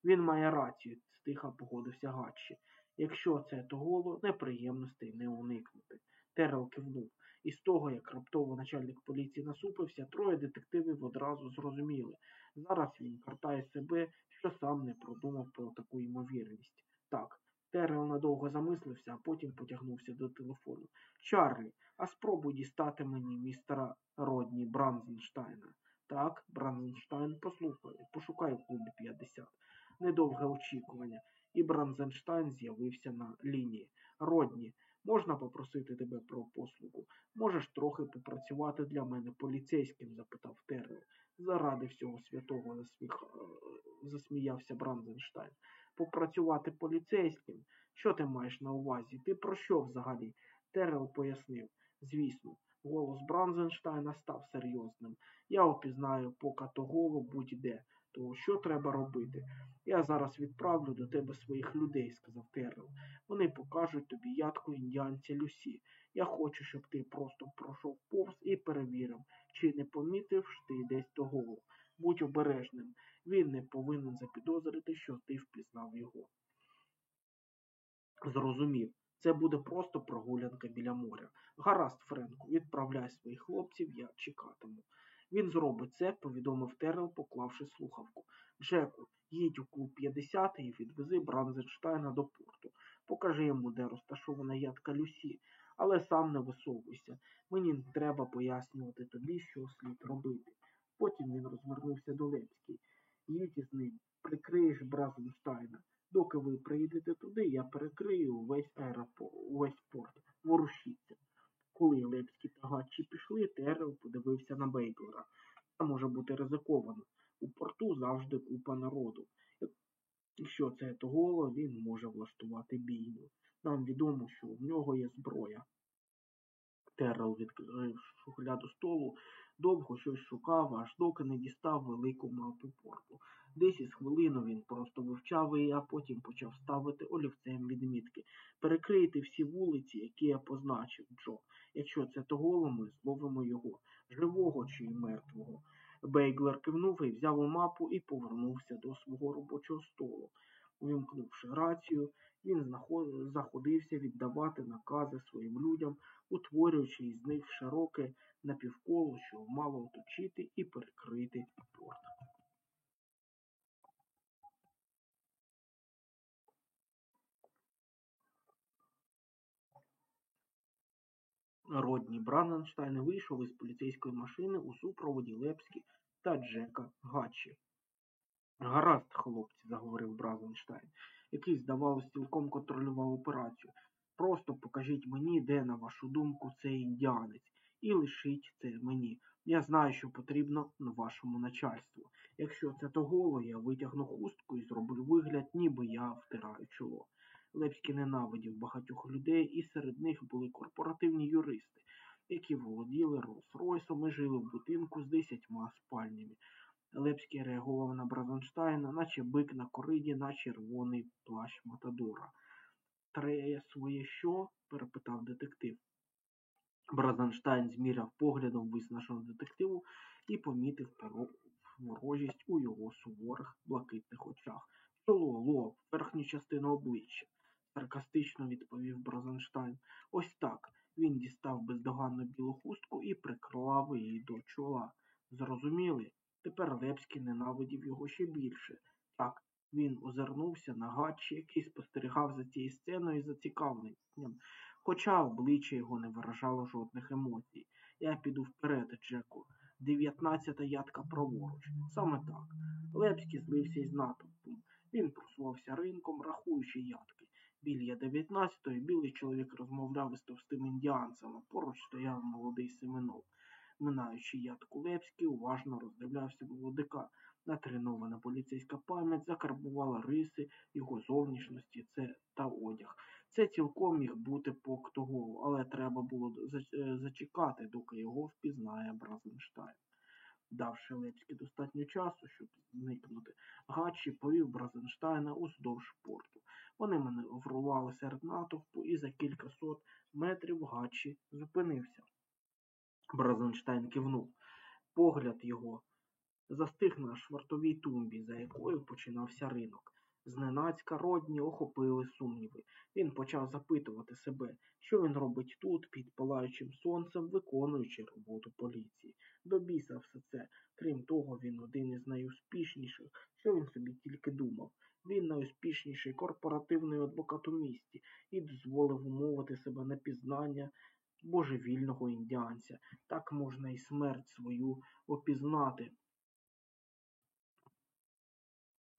Він має рацію, стиха погодився Гатчі. Якщо це того, неприємностей не уникнути. Терел кивнув. І з того, як раптово начальник поліції насупився, троє детективів одразу зрозуміли. Зараз він картає себе, що сам не продумав про таку ймовірність. Так, Терел надовго замислився, а потім потягнувся до телефону. Чарлі, а спробуй дістати мені містера Родні Бранзенштайна. Так, Бранзенштайн, послухай, пошукай у клубі 50. Недовге очікування, і Бранзенштайн з'явився на лінії. Родні, можна попросити тебе про послугу? Можеш трохи попрацювати для мене поліцейським? запитав Терел. Заради всього святого засміх... засміявся Бранзенштайн. Попрацювати поліцейським? Що ти маєш на увазі? Ти про що взагалі? Терел пояснив. Звісно, Голос Бранзенштайна став серйозним. Я опізнаю покатоголо будь-де. То що треба робити? Я зараз відправлю до тебе своїх людей, сказав Террел. Вони покажуть тобі ядку індіанця Люсі. Я хочу, щоб ти просто пройшов повз і перевірив, чи не помітив ти десь того. Будь обережним. Він не повинен запідозрити, що ти впізнав його. Зрозумів. Це буде просто прогулянка біля моря. Гаразд, Френку, відправляй своїх хлопців, я чекатиму. Він зробить це, повідомив Террел, поклавши слухавку. Джеку, їдь у клуб 50 і відвези Бранзенштайна до порту. Покажи йому, де розташована ядка Люсі, але сам не висовуйся. Мені не треба пояснювати тобі, що слід робити. Потім він розвернувся до Лепський. Їдь із ним, прикриєш Бразенштайна. Доки ви приїдете туди, я перекрию увесь аеропорт, увесь порт. Ворушіться. Коли Лепський та Гатчі пішли, Террел подивився на Бейглера. Це може бути ризиковано. У порту завжди купа народу. Якщо це того, він може влаштувати бійню. Нам відомо, що в нього є зброя. Террел відкрив шухляду столу, довго щось шукав, аж доки не дістав велику мапу порту. Десь із хвилину він просто вивчав її, а потім почав ставити олівцем відмітки. Перекрийте всі вулиці, які я позначив, Джо. Якщо це того, ми зловимо його, живого чи мертвого. Бейглер кивнув і взяв у мапу і повернувся до свого робочого столу. Увімкнувши рацію, він заходився віддавати накази своїм людям, утворюючи із них широке напівколо, що мало оточити і перекрити порт. Родні Браненштайн вийшов із поліцейської машини у супроводі Лепські та Джека Гатчі. Гаразд, хлопці, заговорив Бразенштайн, який, здавалось, цілком контролював операцію. Просто покажіть мені, де, на вашу думку, цей індіанець, і лишіть це мені. Я знаю, що потрібно вашому начальству. Якщо це того, я витягну хустку і зроблю вигляд, ніби я втираю чоло. Лепський ненавидів багатьох людей, і серед них були корпоративні юристи, які володіли Роллс-Ройсом і жили в будинку з десятьма спальнями. Лепський реагував на Бразенштайна, наче бик на кориді на червоний плащ Матадора. Тре своє що? перепитав детектив. Бразенштайн зміряв поглядом виснаженого детективу і помітив ворожість у його суворих блакитних очах. Чоло, лоб, верхню частину обличчя, саркастично відповів Бразенштайн. Ось так. Він дістав бездоганну білу хустку і приклав її до чола. Зрозуміли? Тепер Лепський ненавидів його ще більше. Так, він озирнувся на Гатчі, який спостерігав за цією сценою з зацікавленням, хоча обличчя його не виражало жодних емоцій. Я піду вперед, Джеку. Дев'ятнадцята ядка праворуч. Саме так. Лепський злився із натовпом. Він просувався ринком, рахуючи ядки. Біля дев'ятнадцятої білий чоловік розмовляв із товстим індіанцем, а поруч стояв молодий Семенов. Минаючи яд Кулепський, уважно роздивлявся молодика. Натренована поліцейська пам'ять закарбувала риси його зовнішності це та одяг. Це цілком міг бути Поктоголу, але треба було е, зачекати, доки його впізнає Бразенштайн. Давши Лепський достатньо часу, щоб зникнути, Гатчі повів Бразенштайна уздовж порту. Вони маневрували серед натовпу і за кілька сот метрів Гатчі зупинився. Бразенштайн кивнув. Погляд його застиг на швартовій тумбі, за якою починався ринок. Зненацька родні охопили сумніви. Він почав запитувати себе, що він робить тут, під палаючим сонцем, виконуючи роботу поліції. До біса все це. Крім того, він один із найуспішніших, що він собі тільки думав. Він найуспішніший корпоративний адвокат у місті і дозволив умовити себе на пізнання божевільного індіанця. Так можна і смерть свою опізнати.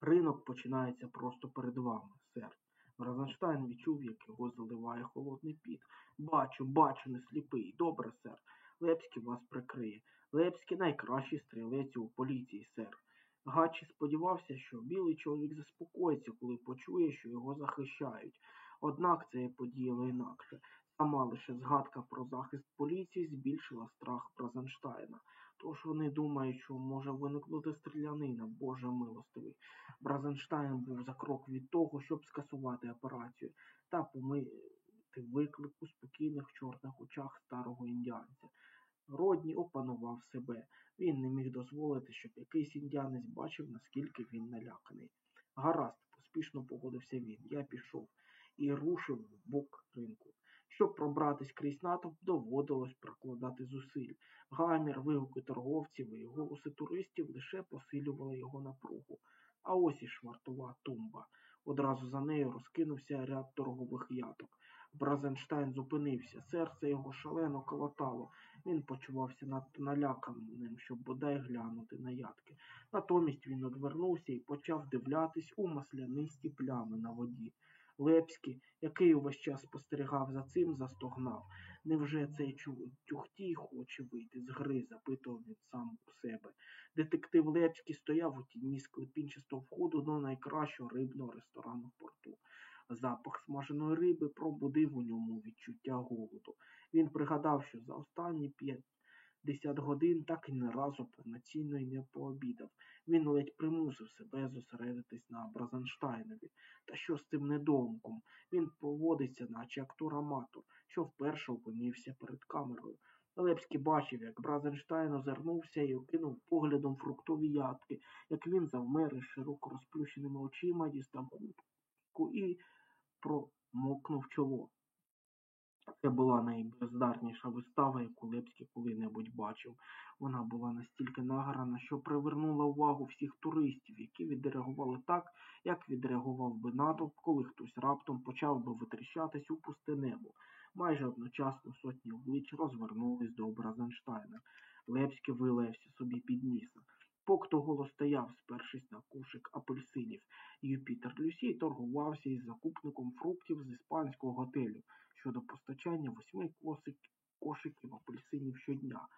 Ринок починається просто перед вами, сер. Розенштайн відчув, як його заливає холодний піт. Бачу, бачу, не сліпий. Добре, сер. Лепський вас прикриє. Лепський найкращий стрілець у поліції, сер. Гачі сподівався, що білий чоловік заспокоїться, коли почує, що його захищають. Однак це подіяло інакше. Сама лише згадка про захист поліції збільшила страх Бразенштайна. Тож вони думають, що може виникнути стрілянина, Боже милостивий. Бразенштайн був за крок від того, щоб скасувати операцію та помити виклик у спокійних чорних очах старого індіанця. Родні опанував себе. Він не міг дозволити, щоб якийсь індіанець бачив, наскільки він наляканий. Гаразд, поспішно погодився він. Я пішов і рушив в бок ринку. Щоб пробратись крізь натовп, доводилось прокладати зусиль. Гамір, вигуки торговців і голоси туристів лише посилювали його напругу. А ось і швартова тумба. Одразу за нею розкинувся ряд торгових яток. Бразенштайн зупинився, серце його шалено колотало. Він почувався надто наляканим, щоб бодай глянути на ятки. Натомість він одвернувся і почав дивлятись у маслянисті плями на воді. Лепський, який увесь час спостерігав за цим, застогнав. Невже цей тюхтій хоче вийти з гри? запитував він сам у себе. Детектив Лепський стояв у тіні склепінчастого входу до найкращого рибного ресторану в порту. Запах смаженої риби пробудив у ньому відчуття голоду. Він пригадав, що за останні п'ятдесят годин так і не разу повноцінно й не пообідав. Він ледь примусив себе зосередитись на Бразенштайнові. Та що з цим недоумком? Він поводиться, наче актор аматор, що вперше опинився перед камерою. Лепський бачив, як Бразенштайн озирнувся і окинув поглядом фруктові ядки, як він завмер із широко розплющеними очима, дістав хутку і промокнув чоло. Це була найбездарніша вистава, яку Лепський коли-небудь бачив. Вона була настільки награна, що привернула увагу всіх туристів, які відреагували так, як відреагував би натовп, коли хтось раптом почав би витріщатись у пусте небо. Майже одночасно сотні облич розвернулись до Бразенштайна. Лепський вилаявся собі під ніса. Покто голо стояв, спершись на кушик апельсинів. Юпітер Люсій торгувався із закупником фруктів з іспанського готелю щодо постачання восьми кошиків апельсинів щодня.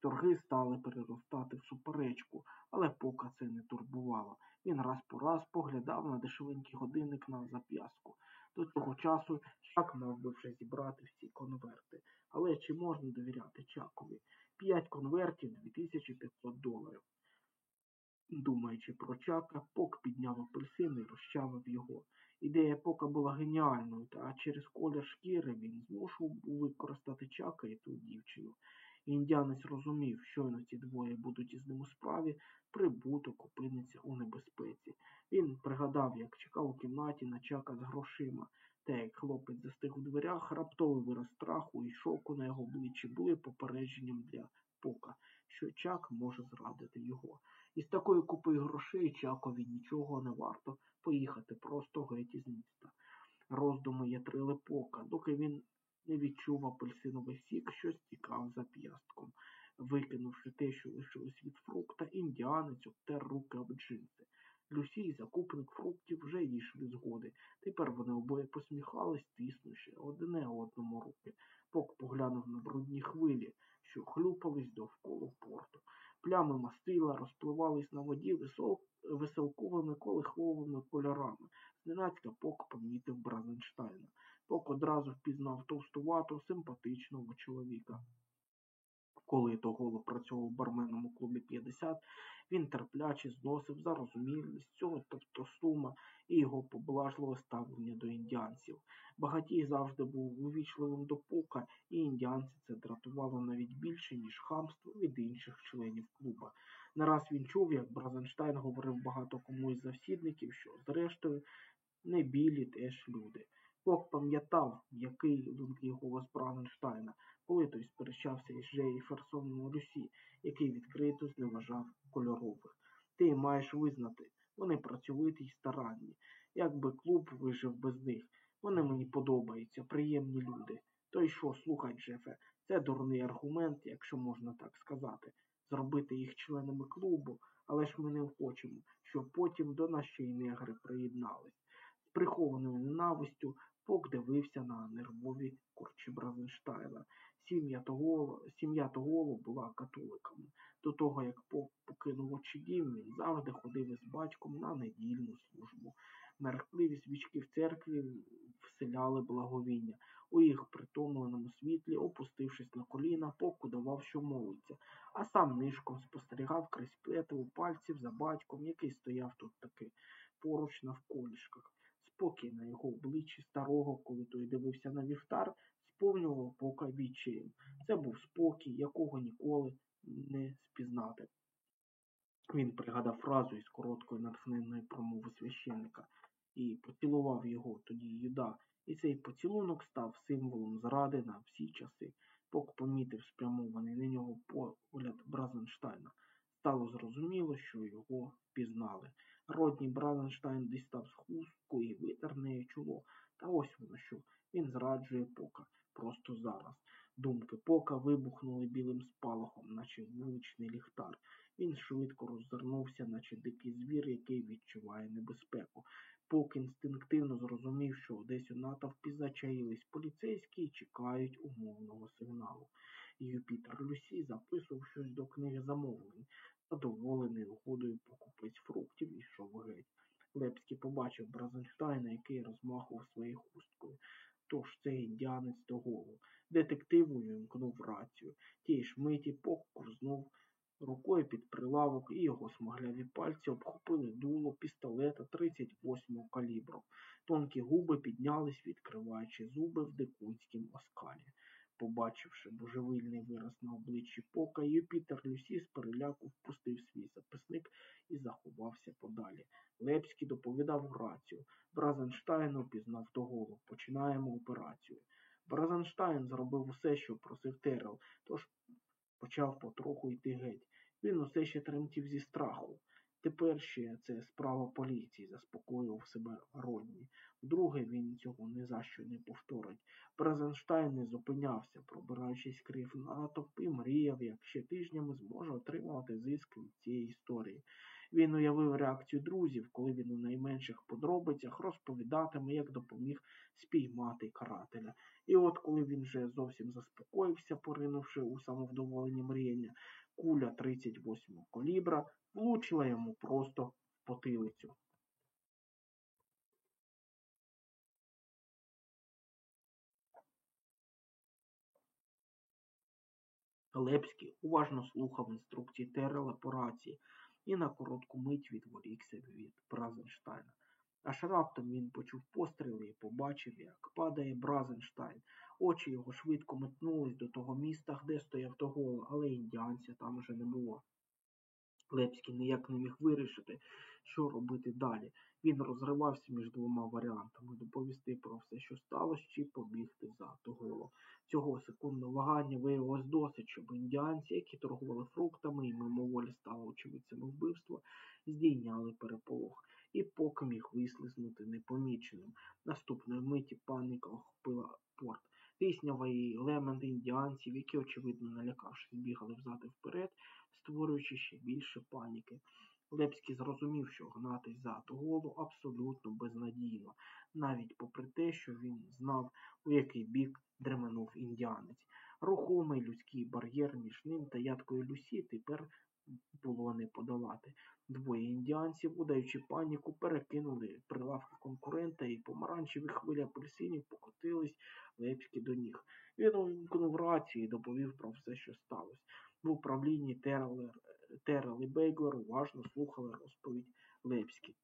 Торги стали переростати в суперечку, але пока це не турбувало. Він раз по раз поглядав на дешевенький годинник на зап'ястку. До цього часу Чак мав би вже зібрати всі конверти. Але чи можна довіряти Чакові? П'ять конвертів 2500 доларів. Думаючи про Чака, Пок підняв апельсин і розчавив його. Ідея Пока була геніальною, та через колір шкіри він змушував використати Чака і ту дівчину. Індіанець розумів, щойно ці двоє будуть із ним у справі, прибуток опиниться у небезпеці. Він пригадав, як чекав у кімнаті на Чака з грошима, та як хлопець застиг у дверях, раптовий вираз страху і шоку на його обличчі були попередженням для Пока, що Чак може зрадити його. Із такою купою грошей Чакові нічого не варто поїхати просто геть із міста. Роздуми ятрили пока, доки він не відчув апельсиновий сік, що стікав за п'ястком. Викинувши те, що лишилось від фрукта, індіанець обтер руки об джинси. Люсі й закупник фруктів вже дійшли згоди. Тепер вони обоє посміхались, тиснучи одне одному руки. Пок поглянув на брудні хвилі, що хлюпались довкола порту. Плями мастила розпливались на воді веселковими колиховими кольорами. Зненацька Пок помітив Бразенштайна. Пок одразу впізнав товстуватого, симпатичного чоловіка. Коли того працював барменом барменному клубі 50, він терпляче зносив зарозумілість цього товстосума і його поблажливе ставлення до індіанців. Багатій завжди був увічливим до пука, і індіанці це дратувало навіть більше, ніж хамство від інших членів клуба. Не раз він чув, як Бразенштайн говорив багато кому із завсідників, що, зрештою, не білі теж люди. Пок пам'ятав, який лункий голос Бразенштайна, коли той сперечався із Джейферсоном Люсі, який відкрито зневажав кольорових. Ти маєш визнати, вони працьовиті й старанні. Як би клуб вижив без них. Вони мені подобаються, приємні люди. То й що, слухай, Джефе, це дурний аргумент, якщо можна так сказати, зробити їх членами клубу, але ж ми не хочемо, щоб потім до й негри приєднались. З прихованою ненавистю Пок дивився на нервові корчі Бразенштайна. Сім'я того, сім'я того була католиками. До того, як Пок покинув очагів, він завжди ходив із батьком на недільну службу. Меркливі свічки в церкві вселяли благовіння. У їх притомленому світлі, опустившись на коліна, Пок удавав, що молиться, а сам нишком спостерігав крізь плетиву пальців за батьком, який стояв тут таки поруч навколішках. Спокій на його обличчі старого, коли той дивився на вівтар, сповнював пока відчаєм. Це був спокій, якого ніколи не спізнати. Він пригадав фразу із короткої натхненної промови священника і поцілував його тоді Юда, і цей поцілунок став символом зради на всі часи. Пок помітив спрямований на нього погляд Бразенштайна. Стало зрозуміло, що його пізнали. Родній Бразенштайн дістав з хустку і витер нею чоло. Та ось воно що. Він зраджує пока. Просто зараз. Думки пока вибухнули білим спалахом, наче вуличний ліхтар. Він швидко роззирнувся, наче дикий звір, який відчуває небезпеку. Пок інстинктивно зрозумів, що десь у натовпі зачаїлись поліцейські і чекають умовного сигналу. Юпітер Люсі записував щось до книги замовлень. Задоволений угодою покупець фруктів ішов геть. Лепський побачив Бразенштайна, який розмахував своєю хусткою. Тож це індіанець до голову. Детектив увімкнув рацію. Тієї ж миті Пок курзнув рукою під прилавок, і його смагляві пальці обхопили дуло пістолета 38-го калібру. Тонкі губи піднялись, відкриваючи зуби в дикунськім оскалі. Побачивши божевільний вираз на обличчі Пока, Юпітер Люсі з переляку впустив свій записник і заховався подалі. Лепський доповідав рацію. Бразенштайн упізнав доголу. Починаємо операцію. Бразенштайн зробив усе, що просив Терел, тож почав потроху йти геть. Він усе ще тремтів зі страху. Тепер ще це справа поліції, заспокоював себе Родні. Вдруге, він цього ні за що не повторить. Бразенштайн не зупинявся, пробираючись крив натовп і мріяв, як ще тижнями зможе отримувати зиск від цієї історії. Він уявив реакцію друзів, коли він у найменших подробицях розповідатиме, як допоміг спіймати карателя. І от коли він вже зовсім заспокоївся, поринувши у самовдоволені мріяння, куля 38-го колібра влучила йому просто в потилицю. Лепський уважно слухав інструкції Терела по рації і на коротку мить відволікся від Бразенштайна. Аж раптом він почув постріли і побачив, як падає Бразенштайн. Очі його швидко метнулись до того міста, де стояв того, але індіанця там уже не було. Лепський ніяк не міг вирішити, що робити далі. Він розривався між двома варіантами доповісти про все, що сталося, чи побігти за Тоголо. Цього секундного вагання виявилось досить, щоб індіанці, які торгували фруктами і мимоволі стали очевидцями вбивства, здійняли переполох. І поки міг вислизнути непоміченим. Наступної миті паніка охопила порт. Тиснява і лемент індіанців, які, очевидно, налякавшись, бігали взад і вперед, створюючи ще більше паніки. Лепський зрозумів, що гнатись за Туголу абсолютно безнадійно, навіть попри те, що він знав, у який бік дременув індіанець. Рухомий людський бар'єр між ним та ядкою Люсі тепер було не подолати. Двоє індіанців, удаючи паніку, перекинули прилавки конкурента і помаранчеві хвилі апельсинів покотились Лепський до ніг. Він увімкнув рацію і доповів про все, що сталося. В управлінні Терел і Бейглер уважно слухали розповідь Лепський.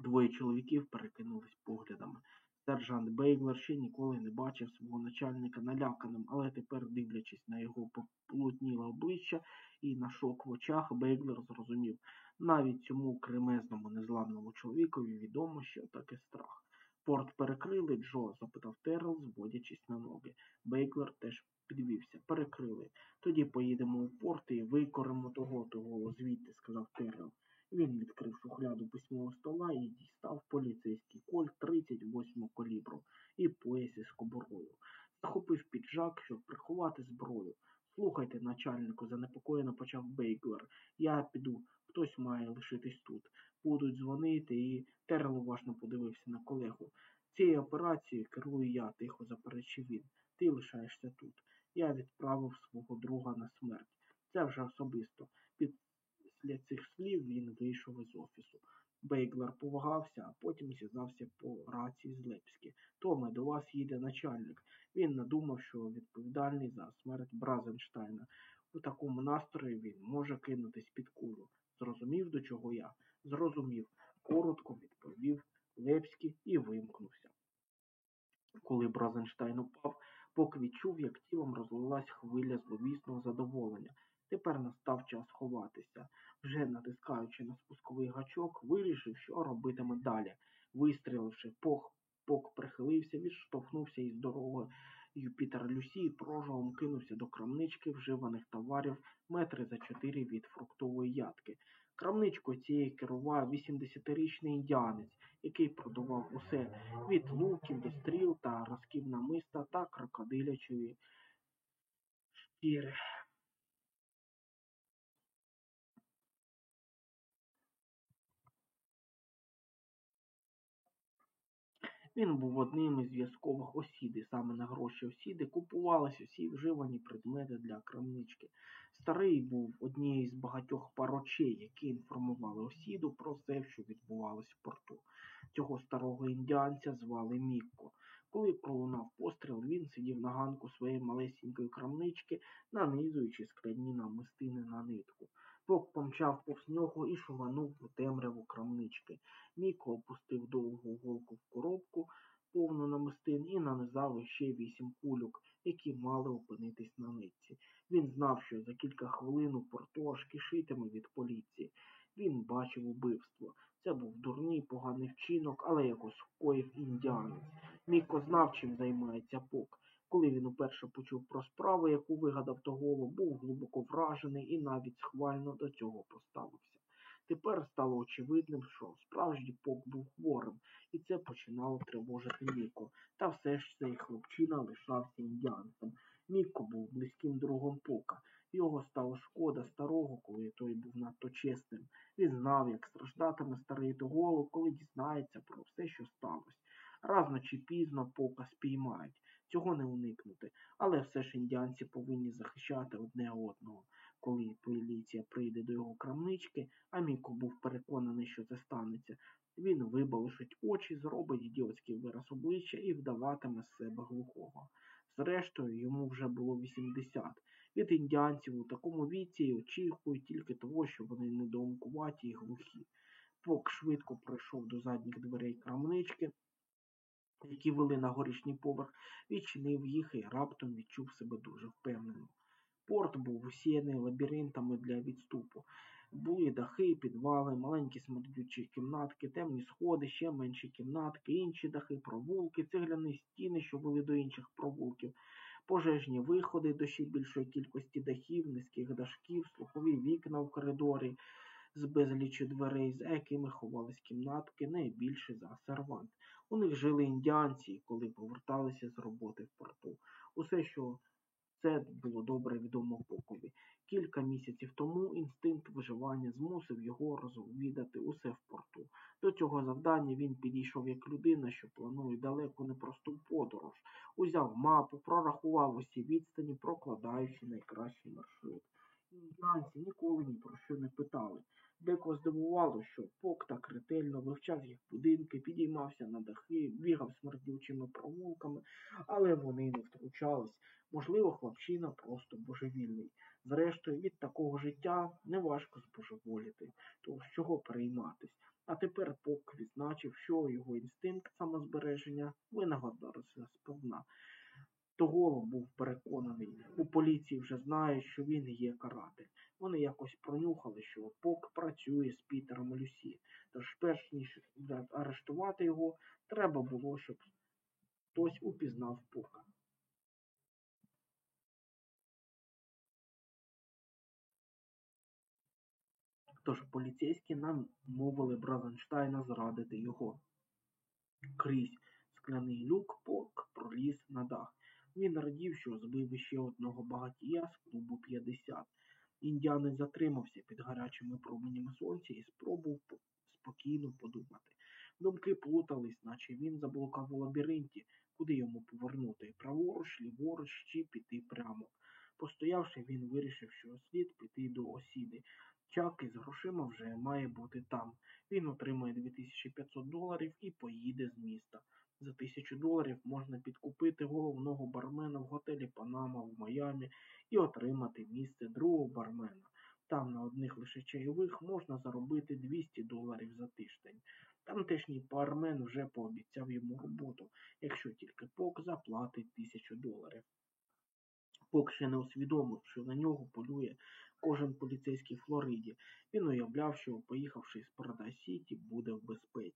Двоє чоловіків перекинулись поглядами. Сержант Бейглер ще ніколи не бачив свого начальника наляканим, але тепер, дивлячись на його пополотніле обличчя і на шок в очах, Бейглер зрозумів. Навіть цьому кремезному незламному чоловікові відомо, що таке страх. Порт перекрили, Джо? запитав Терл, зводячись на ноги. Бейглер теж підвівся. Перекрили. Тоді поїдемо у порт і викуримо того того звідти, сказав Терл. Він відкрив шухляду письмового стола і дістав поліцейський коль 38 калібру і пояс із кобурою. Захопив піджак, щоб приховати зброю. Слухайте, начальнику, занепокоєно почав Бейглер. Я піду, хтось має лишитись тут. Будуть дзвонити, і Терл уважно подивився на колегу. Цією операцією керую я, тихо заперечив він. Ти лишаєшся тут. Я відправив свого друга на смерть. Це вже особисто. Після цих слів він вийшов із офісу. Бейглер повагався, а потім зв'язався по рації з Лепські. Томе, до вас їде начальник. Він надумав, що відповідальний за смерть Бразенштайна. У такому настрої він може кинутись під кулю. Зрозумів, до чого я? Зрозумів. Коротко відповів Лепський і вимкнувся. Коли Бразенштайн упав, Пок відчув, як тілом розлилась хвиля зловісного задоволення. Тепер настав час ховатися. Вже натискаючи на спусковий гачок, вирішив, що робитиме далі. Вистріливши, пох, пок прихилився, відштовхнувся із дороги Юпітер Люсі прожогом кинувся до крамнички вживаних товарів метри за чотири від фруктової ядки. Крамничкою цією керував 80-річний індіанець, який продавав усе від луків до стріл та разків намиста та крокодилячої шкіри. Він був одним із зв'язкових осід, і саме на гроші осіди купувалися всі вживані предмети для крамнички. Старий був однією з багатьох парочей, які інформували осіду про все, що відбувалося в порту. Цього старого індіанця звали Мікко. Коли пролунав постріл, він сидів на ганку своєї малесенької крамнички, нанизуючи скляні намистини на нитку. Пок помчав повз нього і шуманув у темряву крамнички. Міко опустив довгу голку в коробку, повну намистин, і нанизав іще вісім кульок, які мали опинитись на нитці. Він знав, що за кілька хвилин у порту аж кишитиме від поліції. Він бачив убивство. Це був дурний, поганий вчинок, але якось вкоїв індіанець. Міко знав, чим займається Пок. Коли він уперше почув про справу, яку вигадав Тоголо, був глибоко вражений і навіть схвально до цього поставився. Тепер стало очевидним, що справжній Пок був хворим, і це починало тривожити Міко. Та все ж цей хлопчина лишався індіанцем. Міко був близьким другом Пока. Його стало шкода старого, коли той був надто чесним. Він знав, як страждатиме старий Тоголо, коли дізнається про все, що сталося. Рано чи пізно Пока спіймають. Цього не уникнути, але все ж індіанці повинні захищати одне одного. Коли поліція прийде до його крамнички, а Міко був переконаний, що це станеться, він вибалишить очі, зробить ідіотський вираз обличчя і вдаватиме з себе глухого. Зрештою, йому вже було 80. Від індіанців у такому віці очікують тільки того, що вони недоумкуваті і глухі. Пок швидко пройшов до задніх дверей крамнички, які вели на горішній поверх, відчинив їх і раптом відчув себе дуже впевнено. Порт був усіяний лабіринтами для відступу. Були дахи, підвали, маленькі смердючі кімнатки, темні сходи, ще менші кімнатки, інші дахи, провулки, цегляні стіни, що вели до інших провулків, пожежні виходи до ще більшої кількості дахів, низьких дашків, слухові вікна в коридорі з безлічі дверей, за якими ховались кімнатки, найбільше за сервант. У них жили індіанці, коли поверталися з роботи в порту. Усе, що це було добре відомо Покові. Кілька місяців тому інстинкт виживання змусив його розвідати усе в порту. До цього завдання він підійшов як людина, що планує далеку непросту подорож. Узяв мапу, прорахував усі відстані, прокладаючи найкращий маршрут. Індіанці ніколи ні про що не питали. Деко здивувало, що Пок так ретельно вивчав їх будинки, підіймався на дахи, бігав смердючими провулками, але вони не втручались. Можливо, хлопчина просто божевільний. Зрештою, від такого життя неважко збожеволіти, то з чого перейматись. А тепер Пок відзначив, що його інстинкт самозбереження винагодився сповна. Того був переконаний. У поліції вже знають, що він є каратель. Вони якось пронюхали, що Пок працює з Пітером Люсі. Тож, перш ніж арештувати його, треба було, щоб хтось упізнав Пока. Тож поліцейські намовили Бразенштайна зрадити його. Крізь скляний люк Пок проліз на дах. Він радів, що збив іще одного багатія з клубу 50. Індіанець затримався під гарячими променями сонця і спробував спокійно подумати. Думки плутались, наче він заблукав у лабіринті, куди йому повернути праворуч, ліворуч чи піти прямо. Постоявши, він вирішив, що слід піти до осіди. Чак із грошима вже має бути там. Він отримає 2500 доларів і поїде з міста. За 1000 доларів можна підкупити головного бармена в готелі Панама в Майамі і отримати місце другого бармена. Там на одних лише чайових можна заробити 200 доларів за тиждень. Тамтешній бармен вже пообіцяв йому роботу, якщо тільки Пок заплатить 1000 доларів. Пок ще не усвідомив, що на нього полює кожен поліцейський Флориді. Він уявляв, що, поїхавши з Парадайз Сіті, буде в безпеці.